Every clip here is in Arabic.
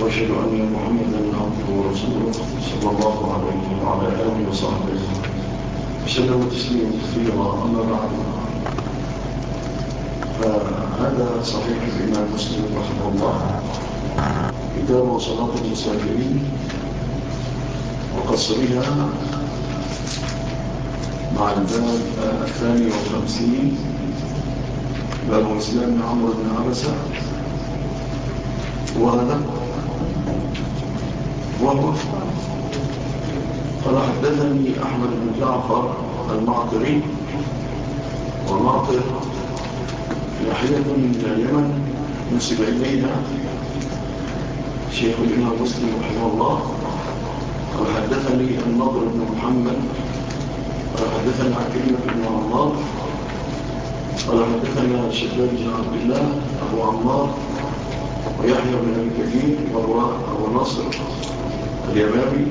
وأشهد أن محمدا عبده ورسوله صلى الله عليه وعلى آله وصحبه وسلم تسليما كثيرا. أما بعد فهذا صحيح الامام مسلم رحمه الله. كتاب صلاة المسافرين وقصرها مع الباب الثاني والخمسين. باب الاسلام عمرو بن عبسة. وهذا وقف. فلحدثني أحمد بن جعفر المعطري والمعطر ناحية من اليمن نسب إلينا شيخ الإمام مسلم رحمه الله. وحدثني النضر بن محمد. قال حدثني عكرمة بن عمار. قال حدثني الشداد بن عبد الله أبو عمار. ويحيى بن أبي كثير ابو ناصر. اليمامي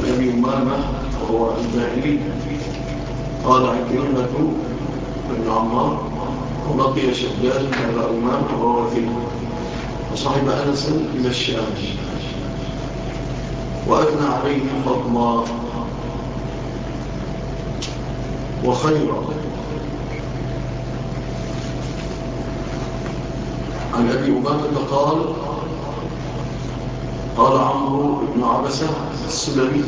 الأبي أمامة وهو الباهلي. قال عكرمة بن عمار ولقي شداد على أمام وهو فيه وصاحب أنس إلى الشام. وأثنى عليه فضلا وخيرا عن أبي أمامة قال قال عمرو بن عبسة السلمي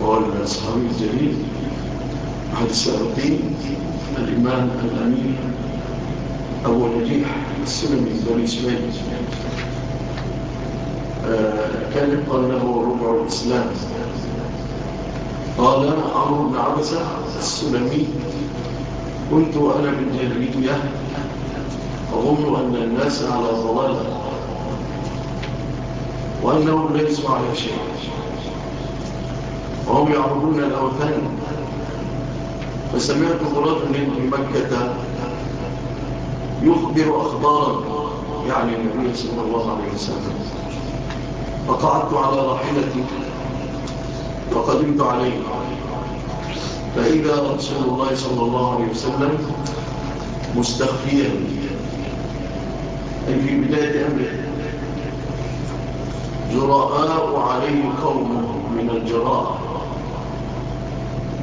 وقال الصحابي الجليل أحد السابقين الإمام الامير أبو نجيح السلمي بني إسماعيل. آه، كان يقال له ربع الإسلام. قال عمرو بن عبسة السلمي قلت أنا بالجهرية وظنوا أن الناس على ضلالة وأنهم ليسوا على شيء. وهم يعبدون الأوثان. فسمعت ضلال من مكة يخبر أخبارا يعني النبي صلى الله عليه وسلم. فقعدت على راحلتي فقدمت عليه. فإذا رسول الله صلى الله عليه وسلم مستخفيا أي في بداية أمره. جراء عليه قوم من الجراء.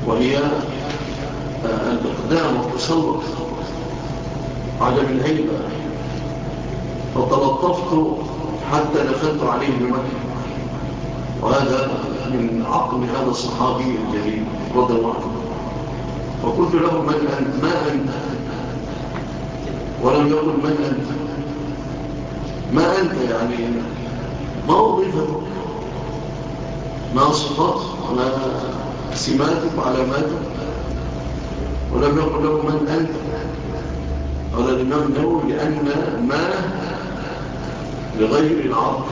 وهي آه، الإقدام والتسلط عدم الهيبة فتلطفت حتى دخلت عليه بمكة. وهذا من عقل هذا الصحابي الجليل رضي الله عنه. وقلت له من أنت؟ ما أنت? ولم يقل من أنت؟ ما أنت يعني ما وظيفتك ما صفاتك ولا سماتك وعلاماتك ولم يقل له من أنت؟ قال الإمام نووي لأن ما لغير العرب.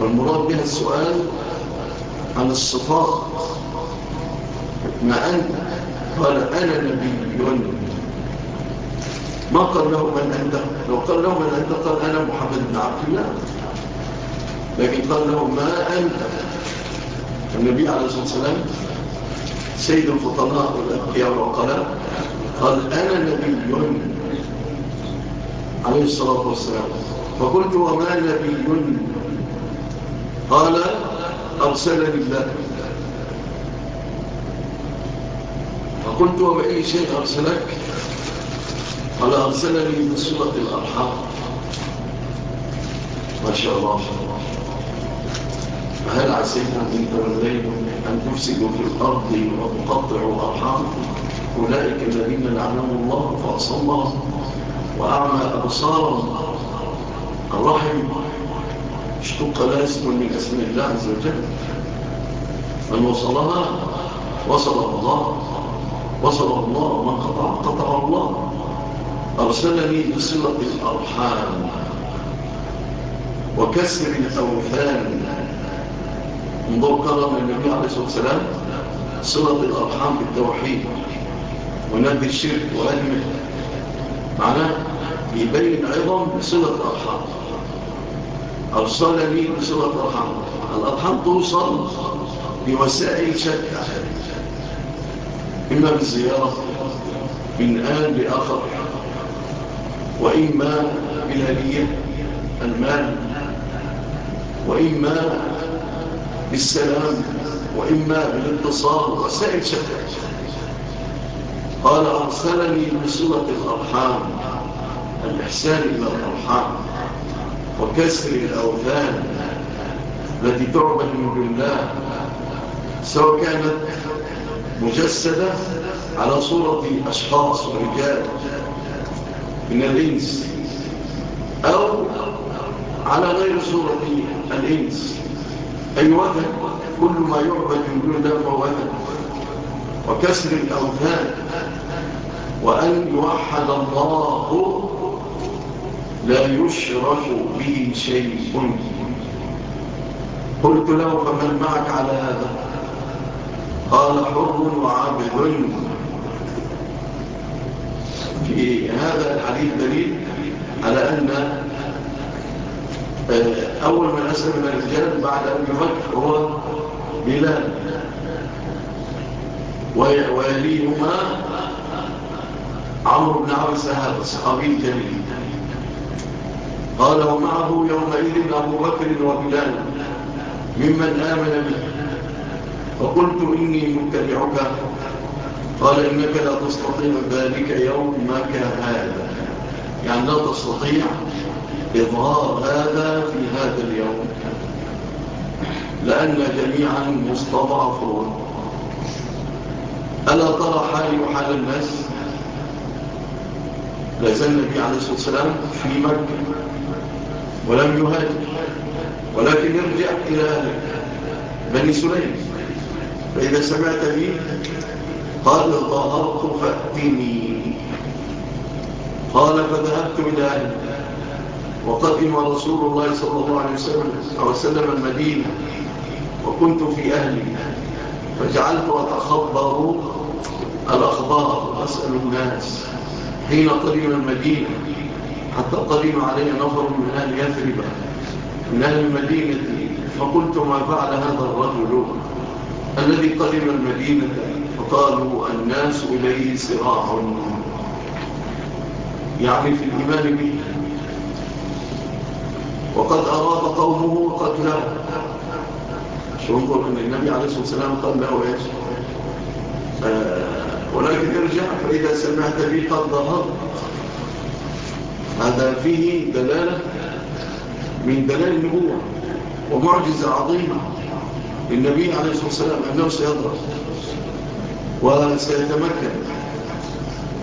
والمراد بها السؤال عن الصفات. ما أنت؟ قال أنا نبي. ما قال له من عنده لو قال له من عنده قال أنا محمد بن عبد الله. لكن قال له ما أنت النبي عليه الصلاة والسلام سيد الفطناء والأبقياء والعقلاء قال أنا نبي. عليه الصلاة والسلام. فقلت وما نبي؟ قال أرسلني الله. فقلت وما أي شيء أرسلك؟ قال أرسلني من سورة الأرحام. ما شاء الله. فهل عسينا من توليهم أن تفسدوا في الأرض وتقطعوا أرحامكم أولئك الذين لعنهم الله فأصلهم وأعمى أبصارهم. الرحم اشتق لا اسم من اسم الله عز وجل. من وصلها؟ وصله الله. وصل الله ومن قطع قطع الله. أرسلني بصلة الأرحام وكسر الأوثان انظر كرم النبي عليه الصلاة والسلام صلة الأرحام بالتوحيد ونبي الشرك وعلمه. معناه يبين أيضا صلة الأرحام. أرسلني بصلة الأرحام الأرحام توصل بوسائل شكة إما بالزيارة من آل لآخر. وإما بالهدية المال وإما بالسلام وإما بالاتصال. وسائل شتى. قال أرسلني بصورة الأرحام الإحسان إلى الأرحام وكسر الأوثان التي تعبد من الله سواء كانت مجسدة على صورة أشخاص ورجال. من الإنس أو على غير صورة الإنس. أي وثن كل ما يعبد من دون دفع فهو وثن. وكسر الأوثان. وأن يوحد الله لا يشرف به شيء. قلت له فمن معك على هذا؟ قال حر وعبد. في هذا الحديث دليل على أن آه، أول من أسلم من الرجال بعد أبي بكر هو بلال. ويليهما عمرو بن عبد السهاب الصحابي الجليل. قال ومعه يومئذ أبو بكر وبلال ممن آمن به. فقلت إني متبعك. قال إنك لا تستطيع ذلك يومك هذا. يعني لا تستطيع إظهار هذا في هذا اليوم. لأن جميعا مستضعفون. ألا ترى حالي وحال الناس؟ لازال النبي عليه الصلاة والسلام في مكة ولم يهاجر ولكن يرجع إلى بني سليم فإذا سمعت بي قال طهرت فأتني. قال فذهبت إلى أهل وقدم رسول الله صلى الله عليه وسلم المدينة. وكنت في أهلي. فجعلت أتخبر الأخبار وأسأل الناس. حين قدم المدينة حتى قدم علي نفر من أهل يثرب. من أهل المدينة فقلت ما فعل هذا الرجل الذي قدم المدينة؟ وقالوا الناس إليه صراع يعني في الإيمان به وقد أراد قومه وقد لا شوفوا أن النبي عليه الصلاة والسلام قال له إيش؟ آه، ولكن ارجع فإذا سمعت بي قد ظهر هذا فيه دلالة من دلال النبوة ومعجزة عظيمة للنبي عليه الصلاة والسلام أنه سيضرب وسيتمكن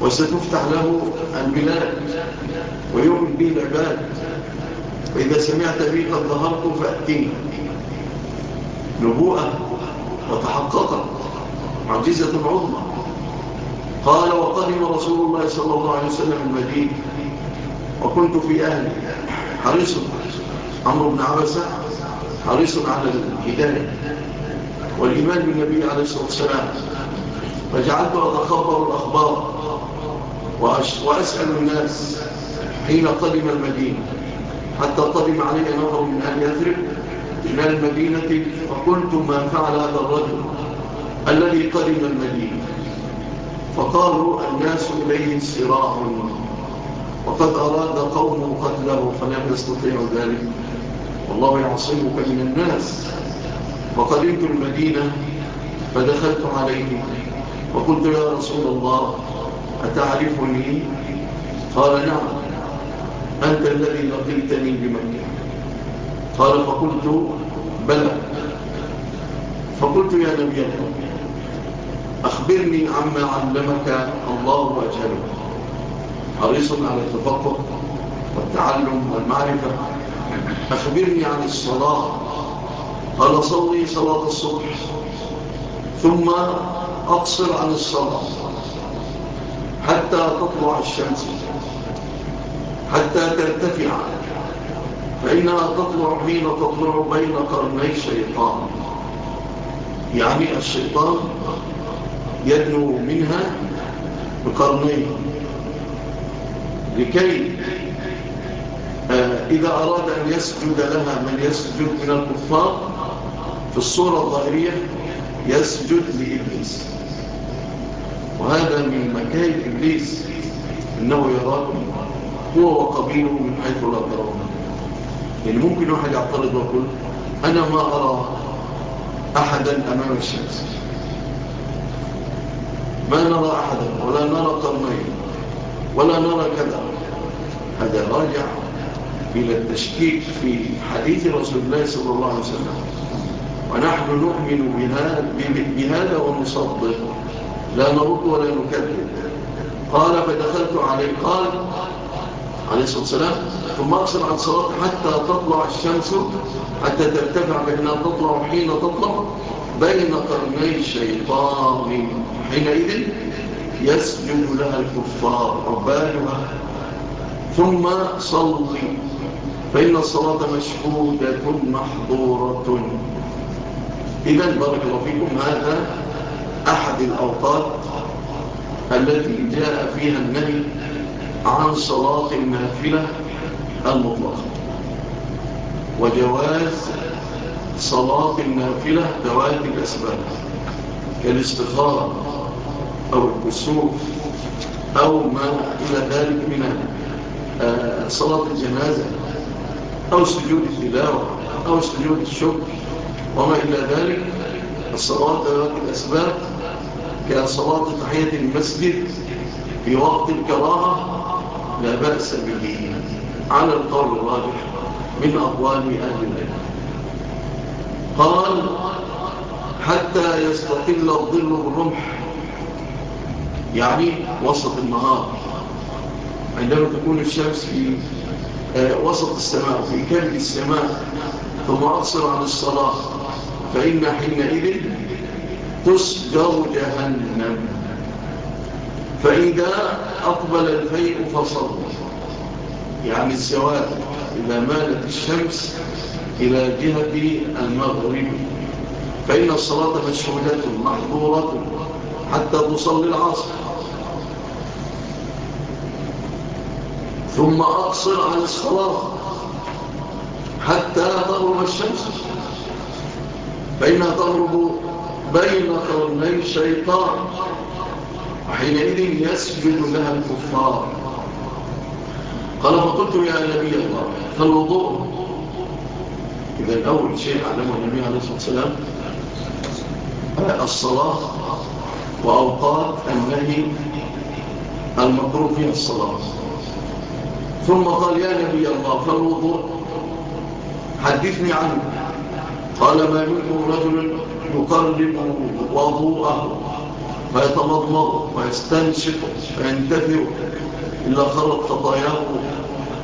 وستفتح له البلاد ويؤمن به العباد وإذا سمعت به قد ظهرت فأتيه نبوءة وتحققت معجزة عظمى. قال وقدم رسول الله صلى الله عليه وسلم المدينة وكنت في أهلي. حريص عمرو بن عبسة حريص على الهداية والإيمان بالنبي عليه الصلاة والسلام. فجعلت أتخبر الأخبار وأسأل الناس حين قدم المدينة حتى قدم علي نهر من أهل يثرب إلى المدينة فقلت ما فعل هذا الرجل الذي قدم المدينة فقالوا الناس إليه صراع. وقد أراد قوم قتله فلم يستطيعوا ذلك. والله يعصمك من الناس. وقدمت المدينة فدخلت عليهم. وقلت يا رسول الله أتعرفني؟ قال نعم. أنت الذي لقيتني بمكة. قال فقلت بلى. فقلت يا نبي الله أخبرني عما علمك الله وأجهله حريص على التفقه والتعلم والمعرفة. أخبرني عن الصلاة. قال صلي صلاة الصبح. ثم أقصر عن الصلاة حتى تطلع الشمس. حتى ترتفع. فإنها تطلع حين تطلع بين قرني شيطان يعني الشيطان يدنو منها بقرنين لكي آه، إذا أراد أن يسجد لها من يسجد من الكفار في الصورة الظاهرية يسجد لإبليس. وهذا من مكائد إبليس إنه يراكم هو وقبيله من حيث لا ترون. يعني ممكن واحد يعترض ويقول أنا ما أرى أحدا أمام الشمس. ما نرى أحدا ولا نرى قرنين ولا نرى كذا. هذا راجع إلى التشكيك في حديث رسول الله صلى الله عليه وسلم. ونحن نؤمن بهذا, بهذا ونصدق. لا نرد ولا نكذب. قال فدخلت عليه. قال عليه الصلاة والسلام ثم أقصر عن صلاة حتى تطلع الشمس حتى ترتفع بأنها تطلع حين تطلع بين قرني الشيطان. حينئذ يسجد لها الكفار عبالها ثم صلي. فإن الصلاة مشهودة محضورة إذا بارك الله فيكم هذا أحد الأوقات التي جاء فيها النبي عن صلاة النافلة المطلقة. وجواز صلاة النافلة ذوات الأسباب كالاستخارة أو الكسوف أو ما إلى ذلك من آه، صلاة الجنازة أو سجود الثلاوة أو سجود الشكر. وما إلى ذلك الصلاة ذات الأسباب كصلاة تحية المسجد في وقت الكراهة لا بأس به على القول الراجح من أقوال أهل العلم. قال حتى يستقل الظل بالرمح يعني وسط النهار عندما تكون الشمس في آه، وسط السماء في كلب السماء ثم أقصر عن الصلاة فإن حينئذ تسجر جهنم. فإذا أقبل الفيء فصر. يعني السواد إذا مالت الشمس إلى جهة المغرب. فإن الصلاة مشهودة محضورة حتى تصلي العصر. ثم أقصر عن الصلاة حتى تغرب الشمس. بينها تضرب بين قرني شيطان. وحينئذ يسجد لها الكفار. قال فقلت يا نبي الله فالوضوء. إذا الأول شيء علمه النبي عليه الصلاة والسلام الصلاة وأوقات النهي المكروه فيها الصلاة. ثم قال يا نبي الله فالوضوء. حدثني عنه. قال ما منكم رجل يقرب وضوءه فيتمضمض ويستنشق فينتفر إلا خلط خطاياه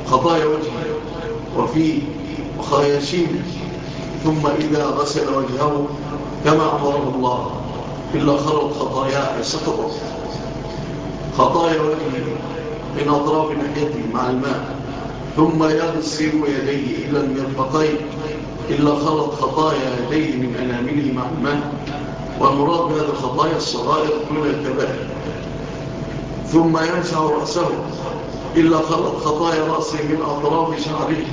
خطايا وجهه وفيه خياشيم. ثم إذا غسل وجهه كما أمره الله إلا خلط خطاياه سقطت خطايا وجهه من أطراف نحيته مع الماء ثم يغسل يديه إلى المرفقين إلا خلط خطايا يديه من أنامله مع الماء والمراد بهذه الخطايا الصغائر من الكبائر ثم ينسع رأسه إلا خلط خطايا رأسه من أطراف شعره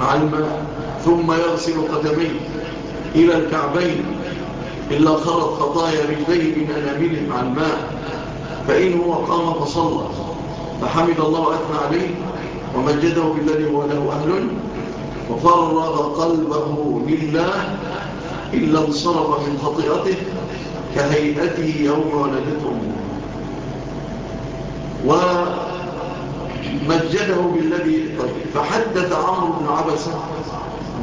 مع الماء ثم يغسل قدميه إلى الكعبين إلا خلط خطايا رجليه من أنامله مع الماء. فإن هو قام فصلى فحمد الله أثنى عليه ومجده بالذي هو له أهل وفرغ قلبه لله إلا انصرف من خطيئته كهيئته يوم ولدته. ومجده بالذي فحدث عمرو بن عبس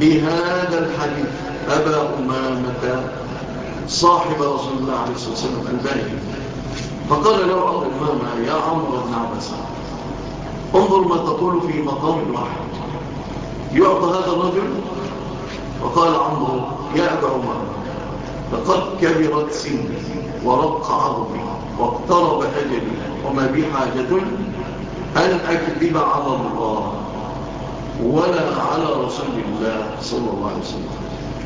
بهذا الحديث. أبا أمامة صاحب رسول الله عليه الصلاة والسلام الباني فقال له أبا أمامة يا عمرو بن عبس انظر ما تقول في مقام الواحد يعطى هذا الرجل وقال عمرو يا أبا عمر لقد كبرت سني ورق عظمي واقترب أجلي وما بي حاجة أن أكذب على الله ولا على رسول الله صلى الله عليه وسلم.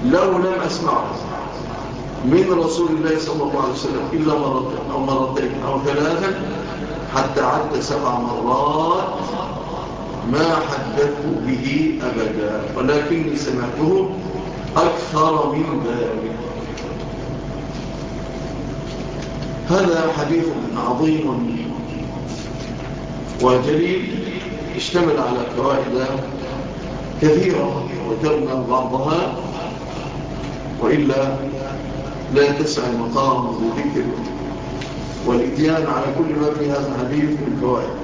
لو لم أسمع من رسول الله صلى الله عليه وسلم إلا مرتين أو مرتين أو ثلاثة حتى عد سبع مرات ما حدثت به أبدا ولكني سمعته أكثر من ذلك. هذا حديث عظيم وجليل اشتمل على كواهدة كثيرة وترنا بعضها وإلا لا تسعى مقام ذكر والإتيان على كل ما في هذا الحديث من فوائد.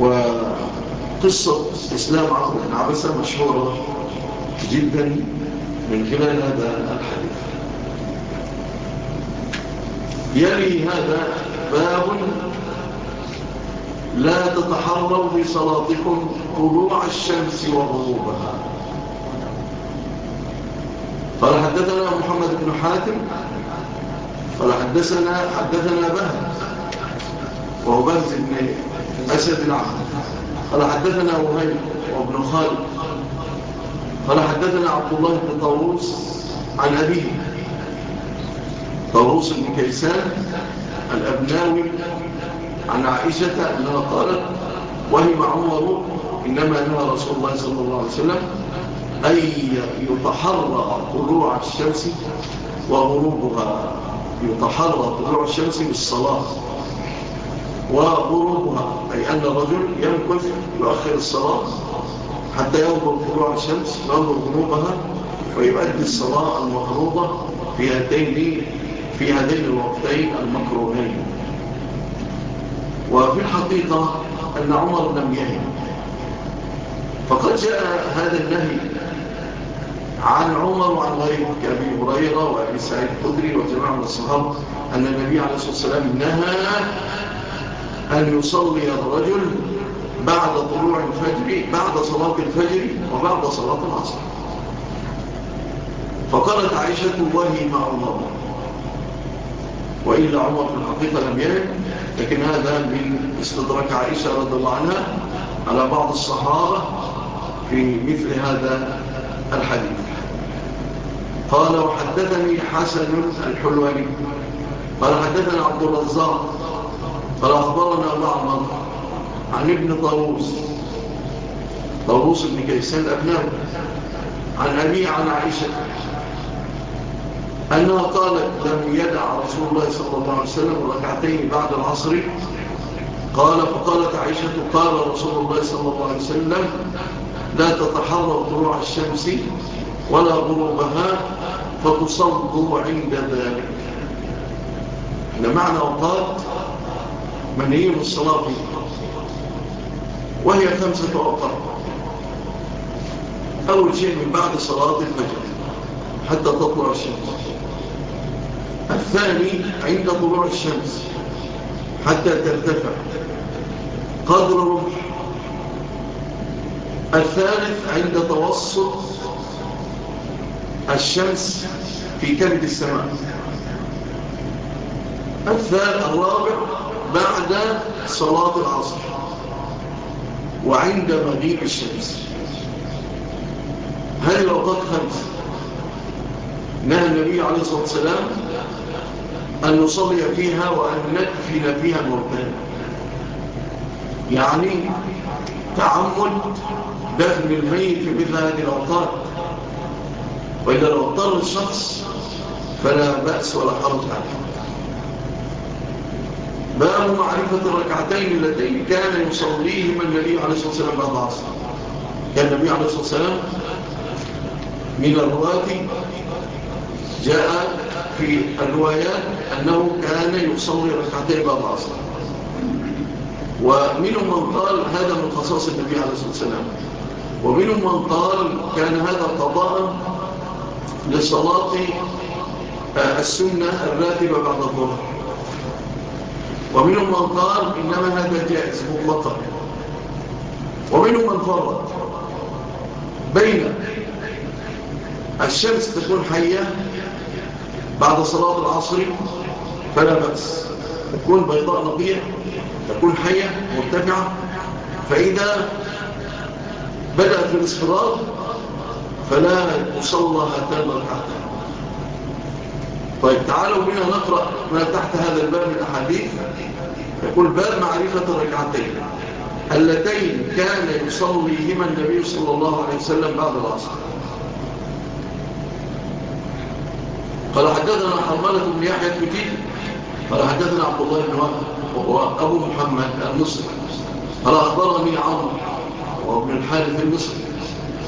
وقصة إسلام عقل العبسة مشهورة جدا من خلال هذا الحديث. يلي هذا باب لا تتحروا بصلاتكم طلوع الشمس وغروبها. قال حدثنا محمد بن حاتم قال حدثنا حدثنا وهو وأبنز بن أسد العهد. قال حدثنا وهيب وابن خالد. قال حدثنا عبد الله بن طاووس عن أبيه. طاووس بن كيسان الأبناوي عن عائشة أنها قالت وهم عمر إنما نهى رسول الله صلى الله عليه وسلم أن يتحرى طلوع الشمس وغروبها. يتحرى طلوع الشمس بالصلاة. وغروبها أي أن الرجل يمكث يؤخر الصلاة حتى ينظر طلوع الشمس وينظر غروبها ويؤدي الصلاة المغروبة في هاتين في هذين الوقتين المكروهين. وفي الحقيقة أن عمر لم يهن. فقد جاء هذا النهي عن عمر وعن غيره كأبي هريرة وأبي سعيد قدري وجماعة من الصحابة أن النبي عليه الصلاة والسلام نهى أن يصلي الرجل بعد طلوع الفجر بعد صلاة الفجر وبعد صلاة العصر. فقالت عائشة وهي مع الله وإلا عمر في الحقيقة لم يرد لكن هذا من استدراك عائشة رضي الله عنها على بعض الصحابة في مثل هذا الحديث. قال وحدثني حسن الحلواني. قال حدثنا عبد الرزاق. قال أخبرنا بعضا عن ابن طاووس. طاووس بن كيسان أبنه عن أبي عن عائشة. أنها قالت لم يدع رسول الله صلى الله عليه وسلم ركعتين بعد العصر. قال فقالت عائشة قال رسول الله صلى الله عليه وسلم لا تتحرر طلوع الشمس ولا غروبها فتصدق عند ذلك. لمعنى وقال منين الصلاة وهي خمسة أوقات أول شيء من بعد صلاة الفجر حتى تطلع الشمس. الثاني عند طلوع الشمس حتى ترتفع. قدر رمح الثالث عند توسط الشمس في كبد السماء. الثالث الرابع بعد صلاة العصر وعند مغيب الشمس. هذه الأوقات خمسة نهى النبي عليه الصلاة والسلام أن نصلي فيها وأن ندفن فيها مرتان يعني تعمد دفن الميت في مثل هذه الأوقات. وإذا لو اضطر الشخص فلا بأس ولا حرج عليه. باب معرفة الركعتين اللتين كان يصليهما النبي عليه الصلاة والسلام بعد عصر كان النبي عليه الصلاة والسلام من الرواة جاء في الروايات أنه كان يصلي ركعتين بعد عصر ومنهم من قال هذا من خصاص النبي عليه الصلاة والسلام. ومنهم من قال كان هذا قضاء لصلاة آه، السنة الراتبة بعد الظهر. ومنهم من قال إنما هذا جائز مطلقا. ومنهم من فرد بين الشمس تكون حية بعد صلاة العصر فلا بأس. تكون بيضاء نقية تكون حية مرتفعة. فإذا بدأت بالاصفرار فلا تصلى هاتان الركعتان طيب تعالوا بنا نقرأ ما تحت هذا الباب من أحاديث. يقول باب معرفة الركعتين اللتين كان يصليهما النبي صلى الله عليه وسلم بعد العصر. قال حدثنا حرملة بن يحيى الكتيب قال حدثنا عبد الله بن وهب وأبو محمد المصري. قال أخبرني عمر وابن الحارث المصري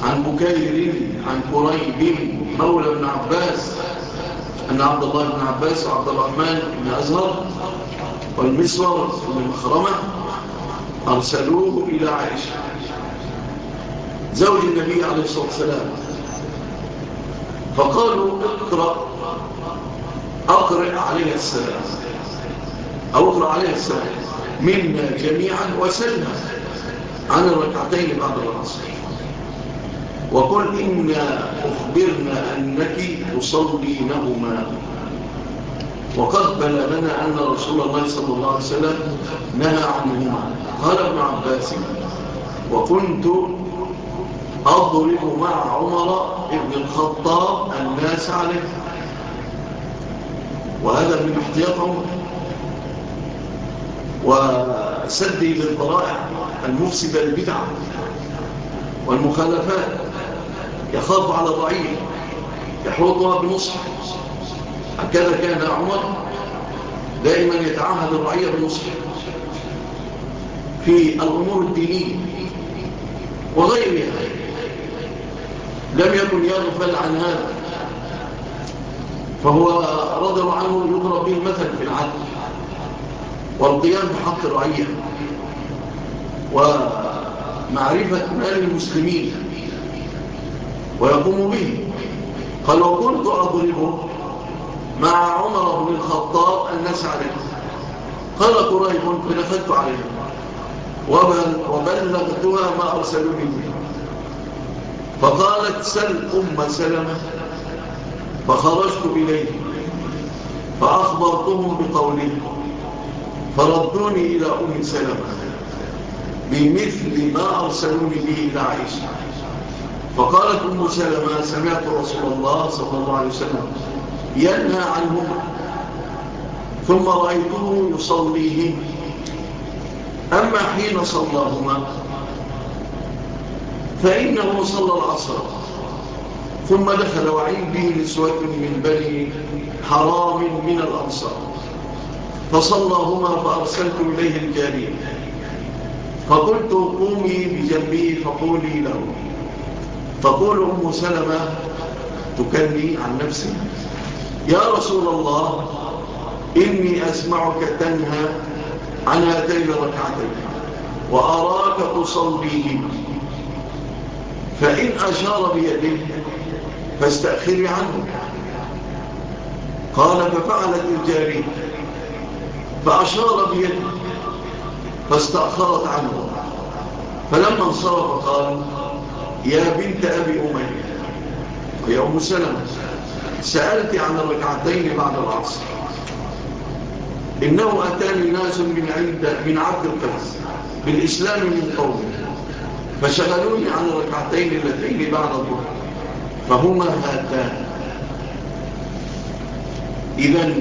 عن بكير عن قريب مولى بن عباس أن عبد الله بن عباس وعبد الرحمن بن أزهر والمسور والمخرمة أرسلوه إلى عائشة. زوج النبي عليه الصلاة والسلام. فقالوا اقرأ أقرأ عليها السلام. أو اقرأ عليها السلام. منا جميعا وسلم على الركعتين بعد العصر. وقل إنا أخبرنا أنك تصلينهما وقد بلغنا أن رسول الله صلى الله عليه وسلم نهى عنهما. قال ابن عباس وكنت أضرب مع عمر ابن الخطاب الناس عليه. وهذا من احتياط عمر. وسدي للضرائع المفسدة البدعة والمخالفات. يخاف على ضعيف يحوطها بنصح هكذا كان عمر دائما يتعهد الرعية بنصح في الأمور الدينية وغيرها لم يكن يغفل عن هذا. فهو رضوا عنه يضرب به مثل في العدل والقيام بحق الرعية. ومعرفة مال المسلمين ويقوم به. قال كنت أضربه مع عمر بن الخطاب الناس عليه. قال قريب فنفذت عليه. وبلغتها ما أرسلوني به. فقالت سل أم سلمة. فخرجت إليه. فأخبرتهم بقوله. فردوني إلى أم سلمة. بمثل ما أرسلوني به إلى عائشة. فقالت أم سلمة سمعت رسول الله صلى الله عليه وسلم ينهى عنهما. ثم رأيته يصليه. أما حين صلىهما فإنه صلى العصر. ثم دخل وعيد به نسوة من بني حرام من الأنصار. فصلىهما فأرسلت إليه الكريم. فقلت قومي بجنبي فقولي له تقول أم سلمة تكلي عن نفسها يا رسول الله إني أسمعك تنهى عن هاتين ركعتين وأراك تصليه فإن أشار بيده فاستأخري عنه. قال ففعلت الجارية. فأشار بيده فاستأخرت عنه. فلما انصرف قال يا بنت أبي أمية. يا أم سلم سألت عن الركعتين بعد العصر. إنه أتاني ناس من, عند من عبد القدس بالإسلام من قومه. فشغلوني عن الركعتين اللتين بعد الظهر فهما هاتان. إذا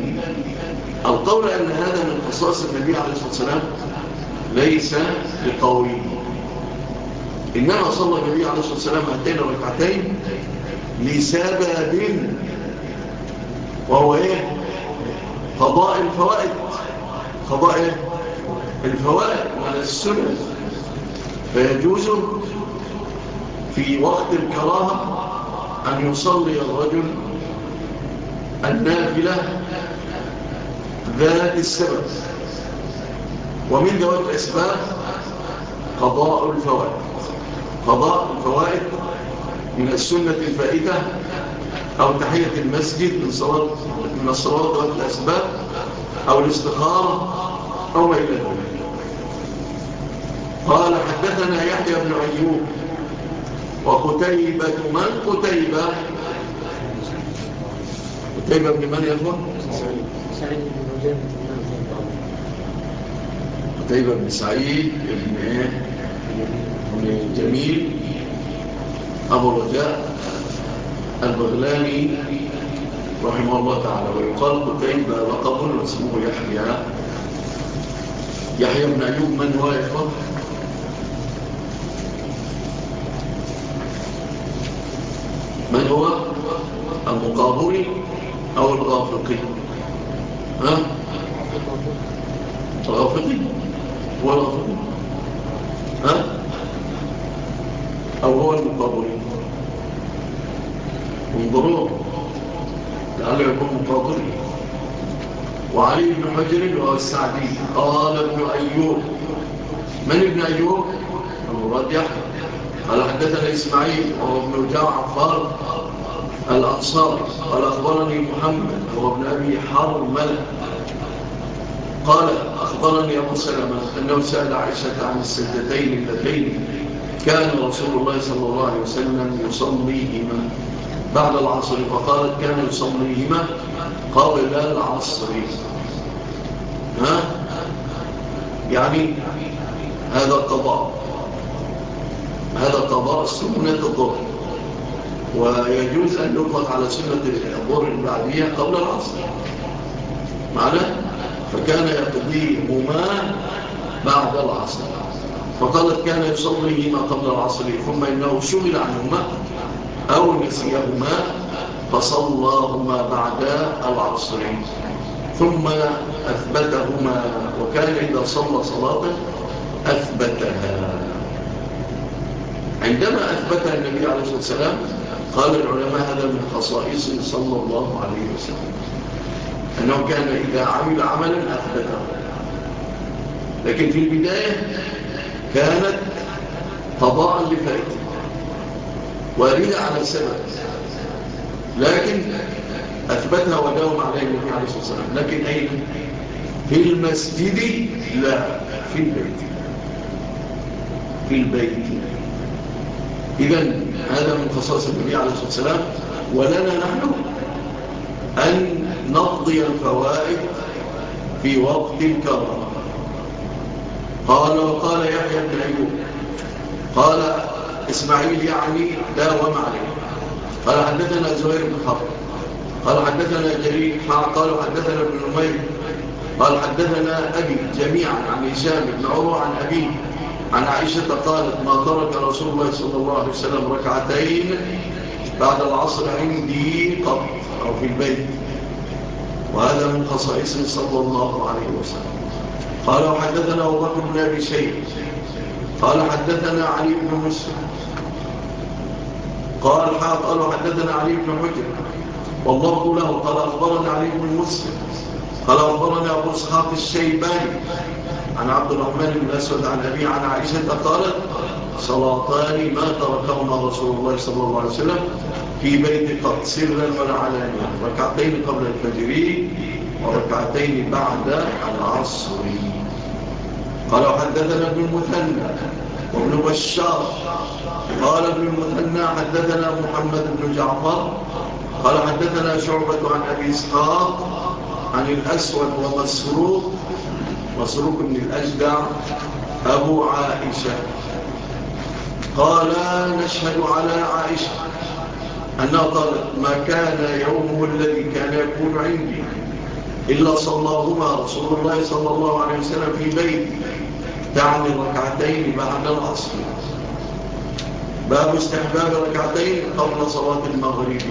القول أن هذا من قصاص النبي عليه الصلاة والسلام ليس بقوي إنما صلى النبي عليه الصلاة والسلام هاتين ركعتين لسبب وهو إيه؟ قضاء الفوائد. قضاء إيه؟ الفوائد على السنة. فيجوز في وقت الكراهة أن يصلي الرجل النافلة ذات السبب. ومن ذوات الأسباب قضاء الفوائد. قضاء الفوائد من السنة الفائتة أو تحية المسجد من صلاة من الصلاة والأسباب أو الاستخارة أو ما إلى ذلك. قال حدثنا يحيى بن عيوب وقتيبة من قتيبة؟ قتيبة بن من يا أخوة؟ قتيبة بن سعيد بن إيه ابن جميل أبو رجاء البغلاني رحمه الله تعالى ويقال قتيبة بقى اسمه يحيى يحيى بن أيوب من واقف من هو المقابري أو الغافقي ها؟ الغافقي هو الغافقي ها؟ أو هو المقابل انظروه لعل يكون مقابل وعلي بن حجر والسعدي قال ابن أيوب. من ابن أيوب؟ المراد يحيى قال حدثنا إسماعيل وهو ابن جعفر الأنصار. قال أخبرني محمد هو ابن أبي حرمل قال أخبرني أبو سلمة أنه سأل عائشة عن السجدتين اللتين كان رسول الله صلى الله عليه وسلم يصليهما بعد العصر فقالت كان يصليهما قبل العصر. ها؟ يعني هذا قضاء. هذا قضاء سنة الظهر. ويجوز أن يطلق على سنة الظهر البعدية قبل العصر. معنى؟ فكان يقضيهما بعد العصر. فقال كان يصلي ما قبل العصر ثم إنه شغل عنهما أو نسيهما فصلاهما بعد العصر. ثم أثبتهما وكان إذا صلى صلاة أثبتها. عندما أثبتها النبي عليه الصلاة والسلام قال العلماء هذا من خصائص صلى الله عليه وسلم. أنه كان إذا عمل عملا أثبته. لكن في البداية كانت قضاء لفريق وأريد على السبب لكن أثبتها وداهم عليه النبي عليه الصلاة والسلام. لكن أين؟ في المسجد؟ لا. في البيت. في البيت. إذن هذا من خصائص النبي عليه الصلاة والسلام. ولنا نحن أن نقضي الفوائد في وقت الكرامة. قال وقال يحيى بن أيوب. قال إسماعيل يعني داوم عليه قال حدثنا زهير بن حفظ قال حدثنا جرير قال حدثنا ابن نمير. قال حدثنا أبي جميعا عن هشام بن عروة عن أبيه. عن عائشة قالت ما ترك رسول الله صلى الله عليه وسلم ركعتين بعد العصر عندي قط أو في البيت. وهذا من خصائصه صلى الله عليه وسلم. قال حدثنا الله بن أبي سيد قال حدثنا علي بن مسلم. قال قال حدثنا علي بن حجر. والله له قال أخبرنا علي بن مسلم. قال أخبرنا أبو إسحاق الشيباني عن عبد الرحمن بن أسود عن أبي عن عائشة قالت صلاتان ما تركهما رسول الله صلى الله عليه وسلم في بيت قد سرا والعلانية ركعتين قبل الفجر وركعتين بعد العصر. قال حدثنا ابن المثنى وابن بشار. قال ابن المثنى حدثنا محمد بن جعفر. قال حدثنا شعبة عن أبي إسحاق عن الأسود ومسروق. مسروق بن الأجدع أبو عائشة. قال نشهد على عائشة أنها قالت ما كان يومه الذي كان يكون عندي. إلا صلاهما رسول الله صلى الله عليه وسلم في بيت تعني ركعتين بعد العصر باب استحباب ركعتين قبل صلاة المغرب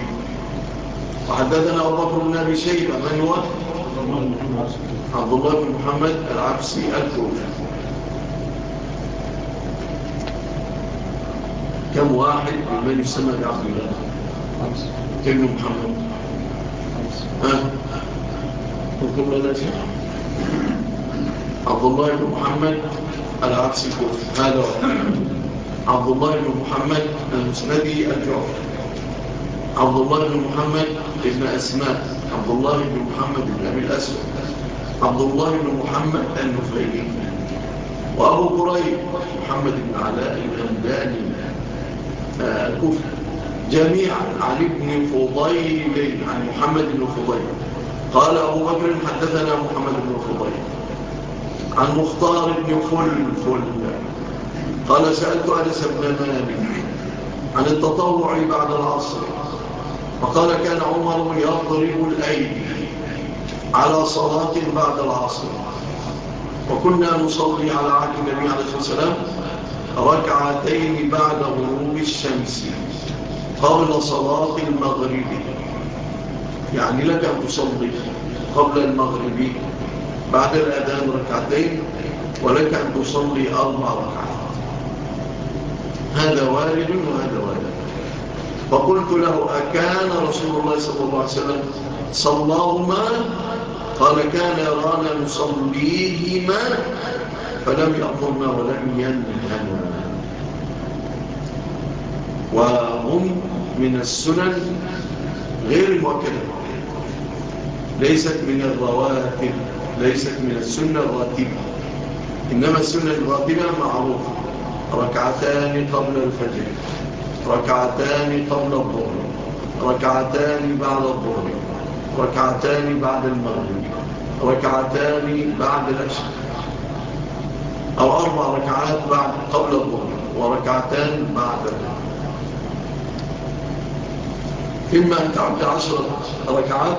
وحدثنا أبو بكر بن أبي شيبة من هو؟ عبد الله بن محمد العبسي الكوفي كم واحد من من يسمى بعبد الله؟ ابن محمد ها؟ حکم مدرسة عبد الله بن محمد العبسي كوفي هذا عبد الله بن محمد المسندي الجعفر عبد الله بن محمد ابن أسماء عبد الله بن محمد بن أبي الأسود عبد الله بن محمد النفيلي وأبو قريب محمد بن علاء الغنداني الكفر جميعا عن ابن فضيل عن محمد بن فضيل قال أبو بكر حدثنا محمد بن فضيل عن مختار بن فلفل قال سألت أنس بن مالك عن التطوع بعد العصر. فقال كان عمر يضرب الأيدي على صلاة بعد العصر. وكنا نصلي على عهد النبي عليه الصلاة والسلام ركعتين بعد غروب الشمس قبل صلاة المغرب. يعني لك أن تصلي قبل المغرب بعد الأذان ركعتين ولك أن تصلي أربع ركعات هذا وارد وهذا وارد۔ فقلت له أكان رسول الله صلى الله عليه وسلم صلاهما؟ قال كان يرانا نصليهما فلم يأمرنا ولم ينهنا وهم من السنن غير المؤكدة ليست من الرواتب ليست من السنة الراتبة. إنما السنة الراتبة معروفة. ركعتان قبل الفجر ركعتان قبل الظهر ركعتان بعد الظهر ركعتان بعد المغرب ركعتان بعد العشاء أو أربع ركعات بعد قبل الظهر وركعتان بعد الظهر إما أن تعد عشر ركعات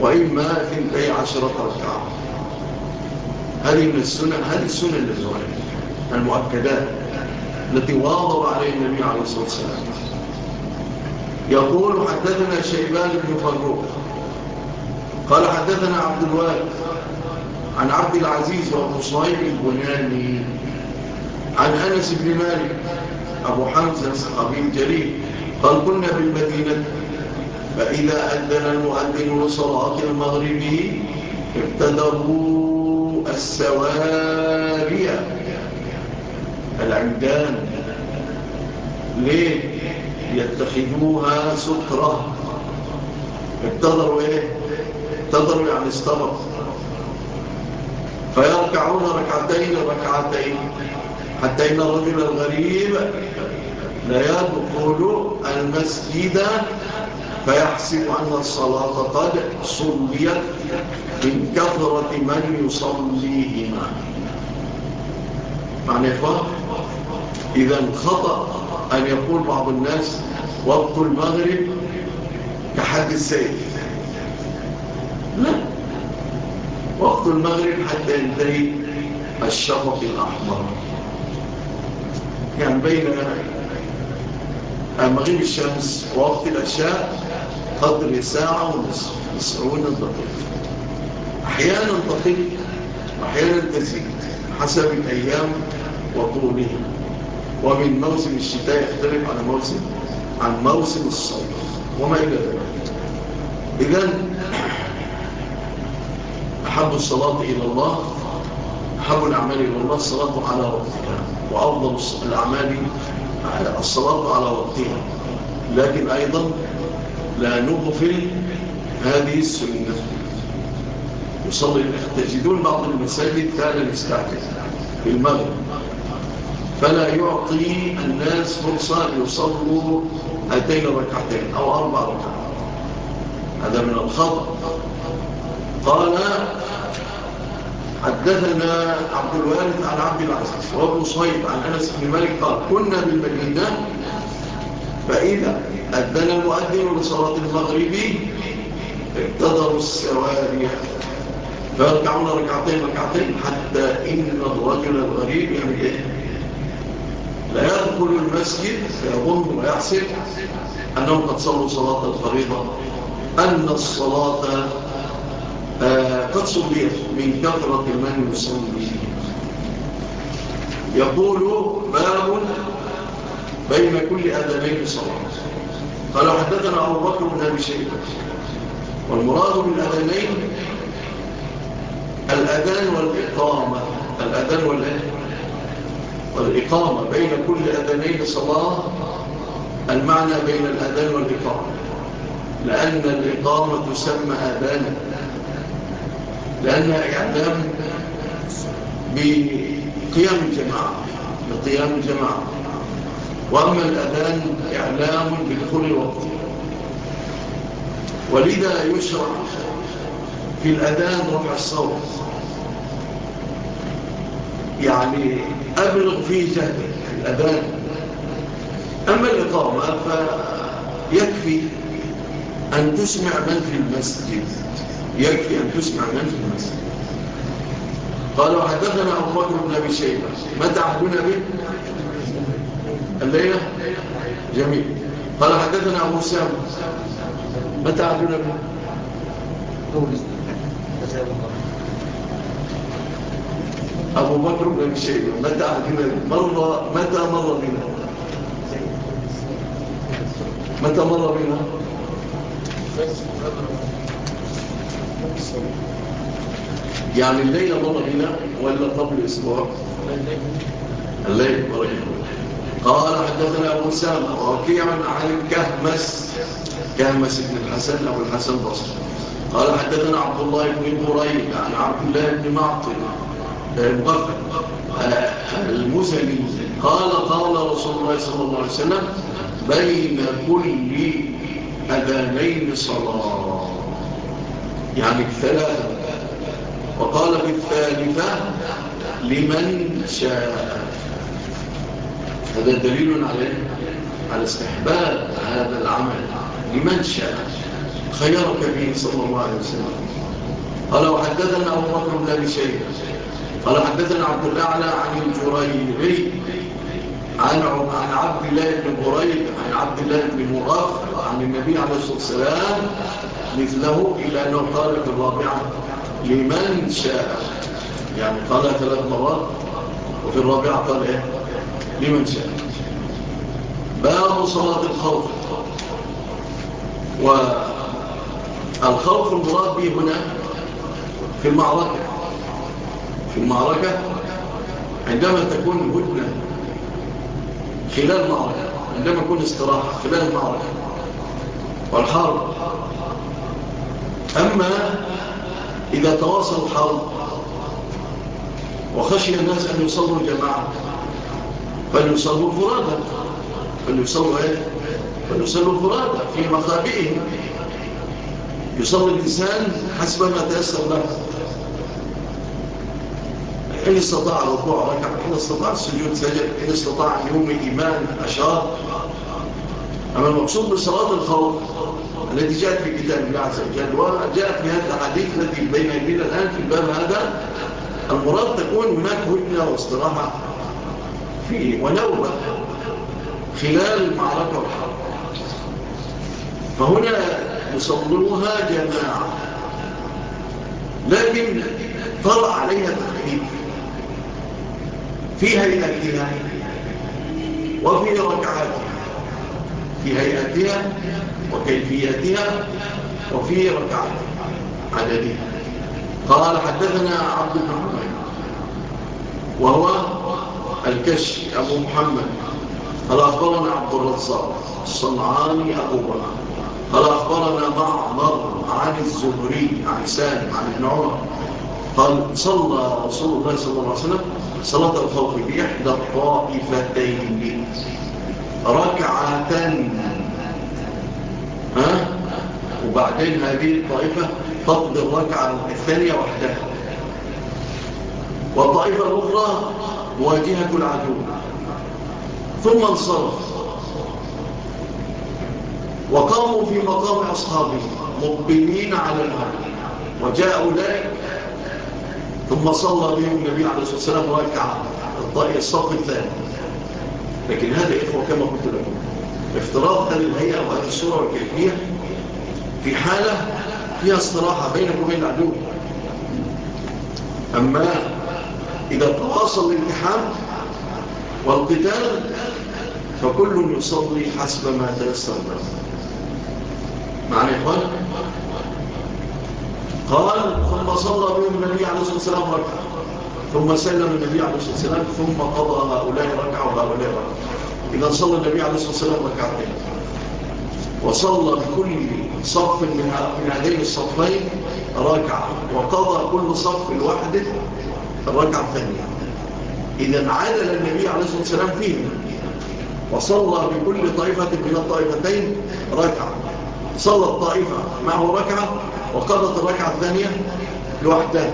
وإما ثنتي عشرة ركعة. هذه من السنة هذه السنة للزوائد المؤكدات التي واضب عليها النبي عليه الصلاة والسلام. يقول حدثنا شيبان بن فروق قال حدثنا عبد الوالد عن عبد العزيز وأبو صهيب البناني عن أنس بن مالك أبو حمزة صحابي جليل قال كنا بالمدينة فإذا أذن المؤذن لصلاة المغرب ابتدروا السوارية العمدان ليه؟ يتخذوها سترة ابتدروا إيه؟ ابتدروا يعني استمر فيركعون ركعتين ركعتين حتى إن الرجل الغريب لا يدخل المسجد فيحسب أن الصلاة قد صليت من كثرة من يصليهما. معنى إخوان إذا خطأ أن يقول بعض الناس وقت المغرب كحد السيف. لا وقت المغرب حتى ينتهي الشفق الأحمر. يعني بين المغرب الشمس ووقت الأشياء قدر ساعة ونصف يسعون دقيقة. أحيانا دقيقة وأحيانا تزيد حسب الأيام وطوله. ومن موسم الشتاء يختلف عن موسم عن موسم الصيف. وما إلى ذلك. إذن أحب الصلاة إلى الله أحب الأعمال إلى الله الصلاة على وقتها وأفضل الأعمال الصلاة على وقتها لكن أيضا لا نغفل هذه السنة. يصلي تجدون بعض المساجد فعلا يستعجل في المغرب. فلا يعطي الناس فرصة يصلوا هاتين ركعتين أو أربع ركعات. هذا من الخطأ. قال حدثنا عبد الوارث عن عبد العزيز وابن صيب عن أنس بن مالك قال كنا بالمدينة فإذا أدنى مؤذن لصلاة المغرب اقتدروا السواري. فيركعون ركعتين ركعتين حتى إن الرجل الغريب يعمل إيه؟ لا يدخل المسجد فيظن ويحسب أنهم قد صلوا صلاة الفريضة أن الصلاة آه، قد صبيت من كثرة من يصلي. يقول باب بين كل أدبين صلاة قال حدثنا أبو بكر من أبي شيبة. والمراد بالأذانين الأذان والإقامة. الأذان والإقامة بين كل أذانين صلاة المعنى بين الأذان والإقامة. لأن الإقامة تسمى أذانا. لأنها إعدام بقيام الجماعة. بقيام الجماعة. وأما الأذان إعلام بدخول الوقت ولذا يشرع في الأذان رفع الصوت. يعني أبلغ فيه جهد الأذان. أما الإقامة فيكفي أن تسمع من في المسجد. يكفي أن تسمع من في المسجد. قال وحدثنا أبو بكر بن أبي شيبة. متى عهدنا به الليلة؟ جميل. قال حدثنا أبو سام متى أهلنا أبو بكر بن شيبة. متى أهلنا مرة متى مر بنا؟ متى مر بنا؟ يعني الليلة مر بنا ولا قبل أسبوع الليلة الليلة بنا. قال حدثنا أبو سامة ووكيع عن كهمس كهمس بن الحسن أبو الحسن بصر قال حدثنا عبد الله بن قريب عن عبد الله بن معطل البفر المزني. قال قال رسول الله صلى الله عليه وسلم بين كل أذانين صلاة. يعني الثلاثة. وقال بالثالثة لمن شاء. هذا دليل على على استحباب هذا العمل لمن شاء. خيرك به صلى الله عليه وسلم. قال وحدثنا أبو بكر بن أبي قال حدثنا عبد الأعلى عن الجريري عن عن عبد الله بن بريد عن عبد الله بن مراف عن النبي عليه الصلاة والسلام مثله إلى أنه قال في الرابعة لمن شاء. يعني قال ثلاث مرات وفي الرابعة قال إيه؟ لمن شاء. باب صلاة الخوف. والخوف المراد به هنا في المعركة. في المعركة عندما تكون هدنة خلال المعركة عندما يكون استراحة خلال المعركة والحرب. أما إذا تواصل الحرب وخشي الناس أن يصلوا جماعة فليصلوا فرادا. فليصلوا إيه؟ فليصلوا فرادا في مخابئهم يصلي الإنسان حسب ما تيسر له. إن استطاع الركوع ركع إن استطاع السجود سجد إن استطاع يوم إيمان أشار أما المقصود بصلاة الخوف التي جاءت في كتاب الله عز وجل وجاءت في هذا الحديث التي بين يدينا الآن في الباب هذا المراد تكون هناك هدنة واستراحة. فيه ونوبة خلال المعركة والحرب فهنا يصدرها جماعة. لكن طلع عليها تخفيف. في هيئتها وفي ركعاتها. في هيئتها وكيفيتها وفي ركعاتها عددها. قال حدثنا عبد الرحمن وهو الكشي أبو محمد. قال أخبرنا عبد الرزاق. الصنعاني أبو بكر. قال أخبرنا معمر عن الزهري عن سالم عن ابن عمر. قال صلى رسول الله صلى الله عليه وسلم صلاة الخوف بإحدى الطائفتين. ركعة ها؟ وبعدين هذه الطائفة تقضي الركعة الثانية وحدها. والطائفة الأخرى واجهة العدو. ثم انصرف. وقاموا في مقام أصحابه مقبلين على الهدى وجاء أولئك. ثم صلى بهم النبي عليه الصلاة والسلام وركع الصف الثاني. لكن هذا إخوة كما قلت لكم افتراض هذه الهيئة وهذه الصورة والكيفية في حالة فيها استراحة بينك وبين العدو. أما إذا تواصل الامتحان والقتال فكل يصلي حسب ما تيسر له. معنى إخوان؟ قال ثم صلى بهم النبي عليه الصلاة والسلام ركعة. ثم سلم النبي عليه الصلاة والسلام ثم قضى هؤلاء ركعة وهؤلاء ركعة. إذا صلى النبي عليه الصلاة والسلام ركعتين. وصلى بكل صف من هذين الصفين ركعة. وقضى كل صف لوحده طب الثانية تاني إذا عاد للنبي عليه الصلاة والسلام فيه. وصلى بكل طائفة من الطائفتين ركعة. صلى الطائفة معه ركعة وقضت الركعة الثانية لوحدها.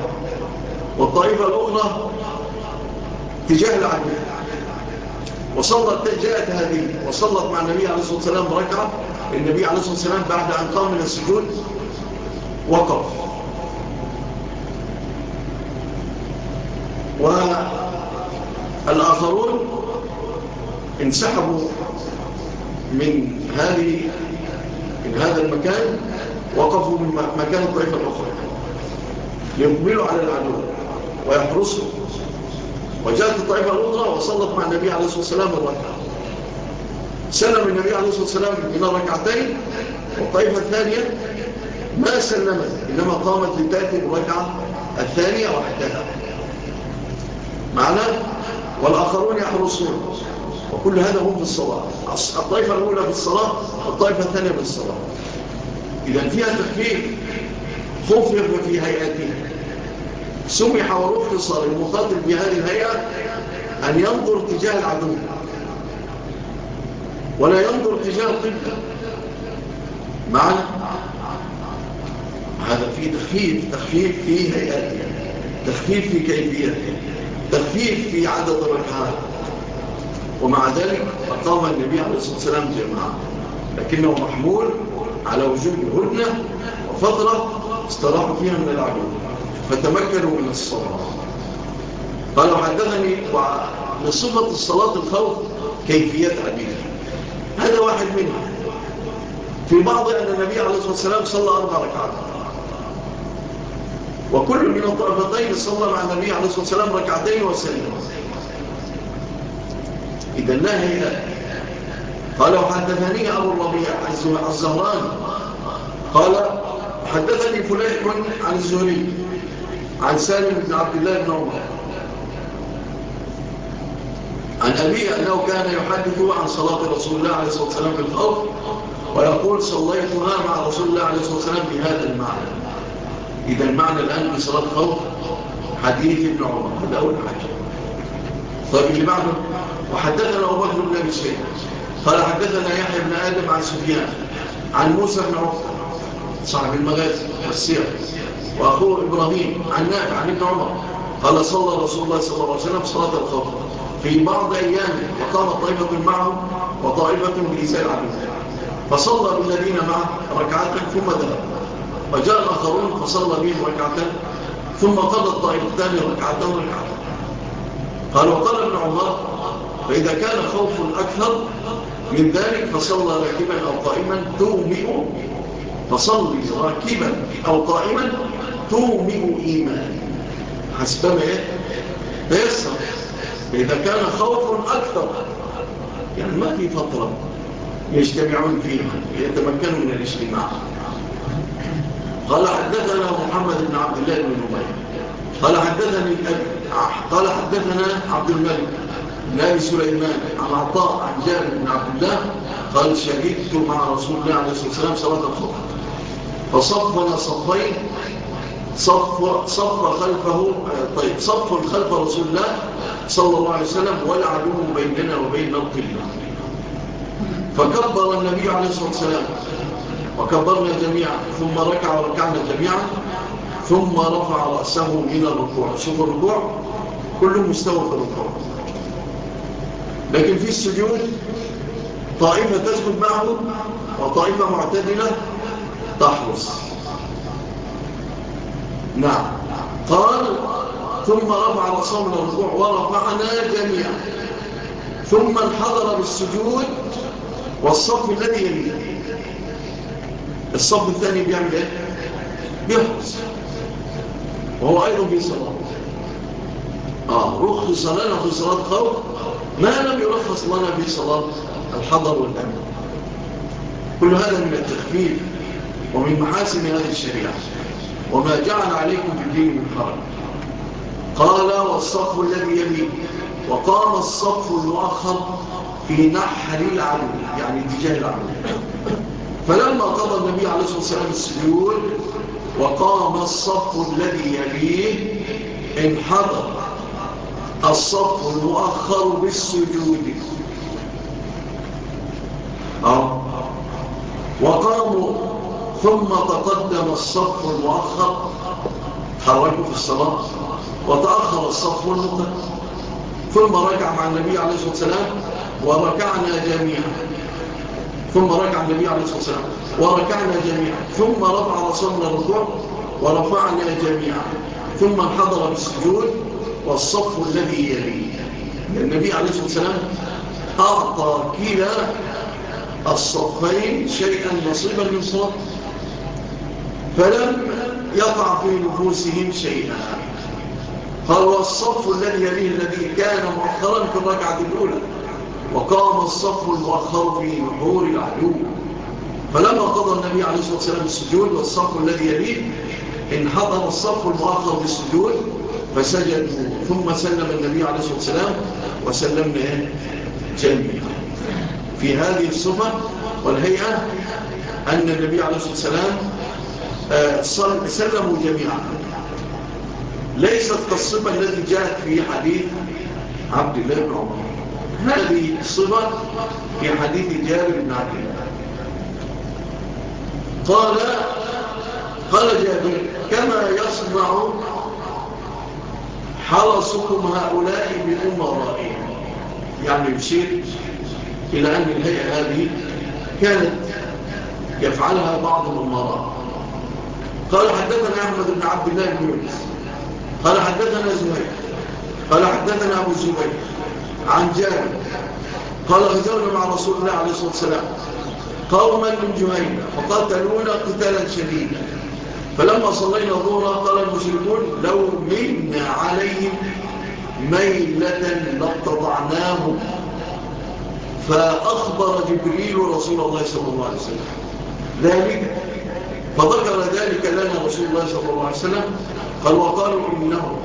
والطائفة الأخرى تجاه العدل. وصلت جاءت هذه. وصلت مع النبي عليه الصلاة والسلام ركعة. النبي عليه الصلاة والسلام بعد أن قام من السجود وقف. والآخرون انسحبوا من هذه من هذا المكان وقفوا من مكان الطائفة الأخرى. ليقبلوا على العدو ويحرسوا. وجاءت الطائفة الأخرى وصلت مع النبي عليه الصلاة والسلام الركعة. سلم النبي عليه الصلاة والسلام من ركعتين والطائفة الثانية ما سلمت إنما قامت لتأتي الركعة الثانية وحدها. معنا والآخرون يحرصون. وكل هذا هم في الصلاة. الطائفة الأولى في الصلاة الطائفة الثانية في الصلاة. إذا فيها تخفيف خفف في هيئاتها. سمح ورخص للمخاطب بهذه الهيئة أن ينظر تجاه العدو. ولا ينظر تجاه القبلة معنا هذا فيه تخفيف تخفيف في هيئاتها. تخفيف في كيفياتها تخفيف في عدد الركعات ومع ذلك أقام النبي عليه الصلاة والسلام جماعة. لكنه محمول على وجود هدنة وفترة استراحوا فيها من العدو. فتمكنوا من الصلاة. قالوا حدثني لصفة الصلاة الخوف كيفيات عديدة. هذا واحد منها في بعض أن النبي عليه الصلاة والسلام صلى أربع ركعات. وكل من الطرفتين صلى مع النبي عليه الصلاة والسلام ركعتين وسلم. إذا نهي قال وحدثني أبو الربيع الزهران. قال حدثني فلان عن الزهري عن سالم بن عبد الله بن عمر. عن أبيه أنه كان يحدث عن صلاة رسول الله عليه الصلاة والسلام في الخوف ويقول صليتها مع رسول الله عليه الصلاة والسلام بهذا المعنى إذا المعنى الآن في صلاة خوف حديث ابن عمر هذا أول حاجة. طيب اللي بعده وحدثنا أبو بكر بن أبي شيخ قال حدثنا يحيى بن آدم عن سفيان عن موسى بن عقبة صاحب المغازي والسير وأخوه إبراهيم عن نافع عن ابن عمر. قال صلى رسول الله صلى الله عليه وسلم صلاة الخوف في بعض أيامه وقام طائفة معه وطائفة بإزاء العبيد فصلى بالذين معه ركعات ثم ذهب. فجاء الآخرون فصلى بهم ركعتين ثم قضى الطائفتان ركعتين ركعتين. قال وقال ابن عمر فإذا كان خوف أكثر من ذلك فصلى راكبا أو قائما تومئ فصلي راكبا أو قائما تومئ إيمان حسبما تيسر فإذا كان خوف أكثر يعني ما في فترة يجتمعون فيها يتمكنون من الاجتماع. قال حدثنا محمد بن عبد الله بن نبي قال حدثني قال حدثنا عبد الملك نبي سليمان عن عطاء عن جابر بن عبد الله قال شهدت مع رسول الله عليه الصلاة والسلام صلاة الخوف فصفنا صفين صف صف خلفه طيب صف خلف رسول الله صلى الله عليه وسلم والعدو بيننا وبين القله فكبر النبي عليه الصلاة والسلام. وكبرنا جميعا ثم ركع وركعنا جميعا ثم رفع رأسه إلى الركوع. شوف الركوع كله مستوى في الركوع. لكن في السجود طائفة تسجد معه وطائفة معتدلة تحرص. نعم. قال ثم رفع رأسه من الركوع ورفعنا جميعا. ثم انحضر بالسجود والصف الذي يليه. الصف الثاني بيعمل إيه؟ بيحرص وهو أيضا في صلاة. آه رخص لنا في صلاة خوف ما لم يرخص لنا في صلاة الحضر والأمن. كل هذا من التخفيف ومن محاسن هذه الشريعة. وما جعل عليكم في الدين من حرج قال والصف الذي يليه وقام الصف المؤخر في نحر العدو يعني اتجاه العدو. فلما قضى النبي عليه الصلاة والسلام السجود وقام الصف الذي يليه انحضر. الصف المؤخر بالسجود. أه. وقاموا. ثم تقدم الصف المؤخر. خرجوا في الصلاة. وتأخر الصف المقدم ثم رجع مع النبي عليه الصلاة والسلام وركعنا جميعا. ثم ركع النبي عليه الصلاة والسلام. وركعنا جميعا. ثم رفع رسولنا الركوع ورفعنا جميعا. ثم انحضر بالسجود والصف الذي يليه. النبي عليه الصلاة والسلام أعطى كلا الصفين شيئا نصيبا من صلاة. فلم يقع في نفوسهم شيئا. قال والصف الذي يليه الذي كان مؤخرا في الركعة الأولى. وقام الصف المؤخر في نحور العدو فلما قضى النبي عليه الصلاة والسلام السجود والصف الذي يليه انحضر الصف المؤخر بالسجود فسجدوا. ثم سلم النبي عليه الصلاة والسلام وسلمنا جميعا. في هذه الصفة والهيئة أن النبي عليه الصلاة والسلام آه، سلموا جميعا. ليست كالصفة التي جاءت في حديث عبد الله بن عمر. هذه الصفة في حديث جابر بن عبد الله. قال قال جابر كما يصنع حرسكم هؤلاء بأمرائهم يعني يشير إلى أن الهيئة هذه كانت يفعلها بعض الأمراء. قال حدثنا أحمد بن عبد الله بن يونس. قال حدثنا زهير. قال حدثنا أبو زهير عن جابر. قال غزونا مع رسول الله عليه الصلاة والسلام. قوما من جهينة فقاتلونا قتالا شديدا. فلما صلينا الظهر قال المشركون لو منا عليهم ميلة لاتضعناهم. فأخبر جبريل رسول الله صلى الله عليه وسلم. ذلك فذكر ذلك لنا رسول الله صلى الله عليه وسلم. قال وقالوا إنهم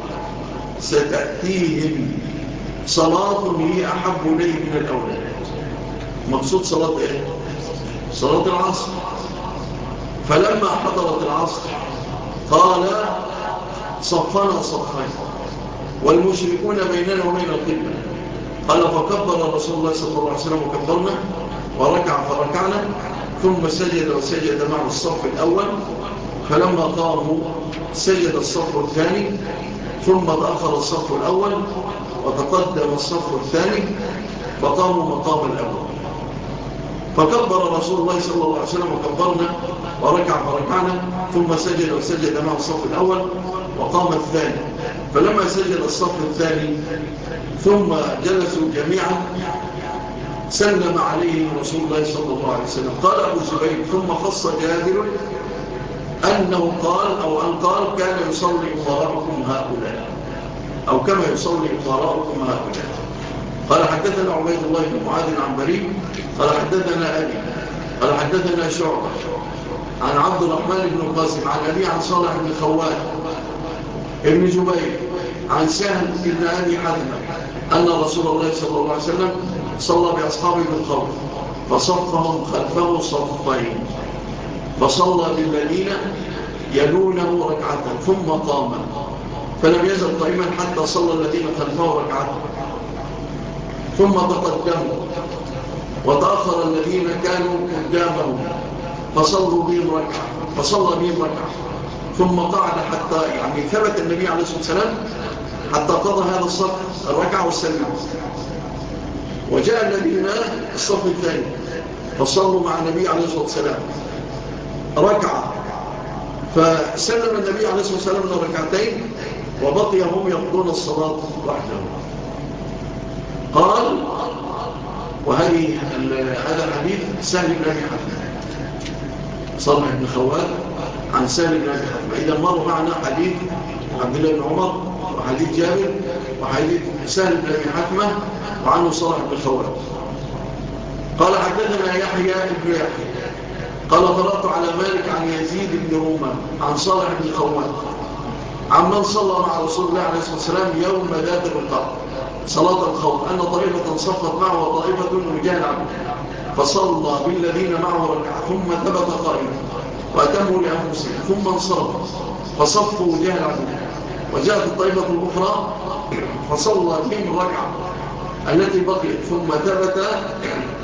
ستأتيهم صلاة هي أحب لي من الأولاد مقصود صلاة إيه؟ صلاة العصر. فلما حضرت العصر قال صفنا صفين. والمشركون بيننا وبين القبلة. قال فكبر رسول الله صلى الله عليه وسلم وكبرنا وركع فركعنا ثم سجد وسجد مع الصف الأول. فلما قاموا سجد الصف الثاني ثم تأخر الصف الأول. وتقدم الصف الثاني فقاموا مقام الأول. فكبر رسول الله صلى الله عليه وسلم وكبرنا وركع فركعنا ثم سجد وسجد معه الصف الأول وقام الثاني. فلما سجد الصف الثاني ثم جلسوا جميعا سلم عليه رسول الله صلى الله عليه وسلم. قال أبو زبيب ثم خص جابر أنه قال أو أن قال كان يصلي مضاركم هؤلاء. أو كما يصلي أمراء هؤلاء قال حدثنا عبيد الله بن معاذ عن بريم قال حدثنا أبي قال حدثنا شعبة عن عبد الرحمن بن قاسم عن أبي عن صالح بن خوات ابن جبير عن سهل بن أبي حذمة أن رسول الله صلى الله عليه وسلم صلى بأصحابه من قبل فصفهم خلفه صفين فصلى بالمدينة يلونه ركعة ثم قام. فلم يزل قائما حتى صلى الذين خلفه ركعته ثم بطت وتأخر الذين كانوا قدامه فصلوا بهم ركعة. فصلى بهم ركعة. ثم قعد حتى يعني ثبت النبي عليه الصلاة والسلام حتى قضى هذا الصف الركعة والسلام وجاء الذين الصف الثاني. فصلوا مع النبي عليه الصلاة والسلام. ركعة. فسلم النبي عليه الصلاة والسلام الركعتين وبقي هم يقضون الصلاة وحدهم قال وهذه هذا الحديث سهل بن أبي حتمة صالح بن خوال عن سهل بن أبي حفظ إذا مروا معنا حديث عبد الله بن عمر وحديث جابر وحديث سهل بن أبي حكمة وعنه صالح بن خوال. قال حدثنا يحيى بن يحيى. قال قرأت على مالك عن يزيد بن رومان عن صالح بن خوال. عمن صلى مع رسول الله عليه الصلاة والسلام يوم ذات القرب صلاة الخوف أن طائفة صفت معه وطائفة رجال عبد فصلى بالذين معه ركعة ثم ثبت قائما وأتموا لأنفسهم ثم انصرفوا. فصفوا رجال عبد وجاءت الطائفة الأخرى فصلى بهم ركعة التي بقيت ثم ثبت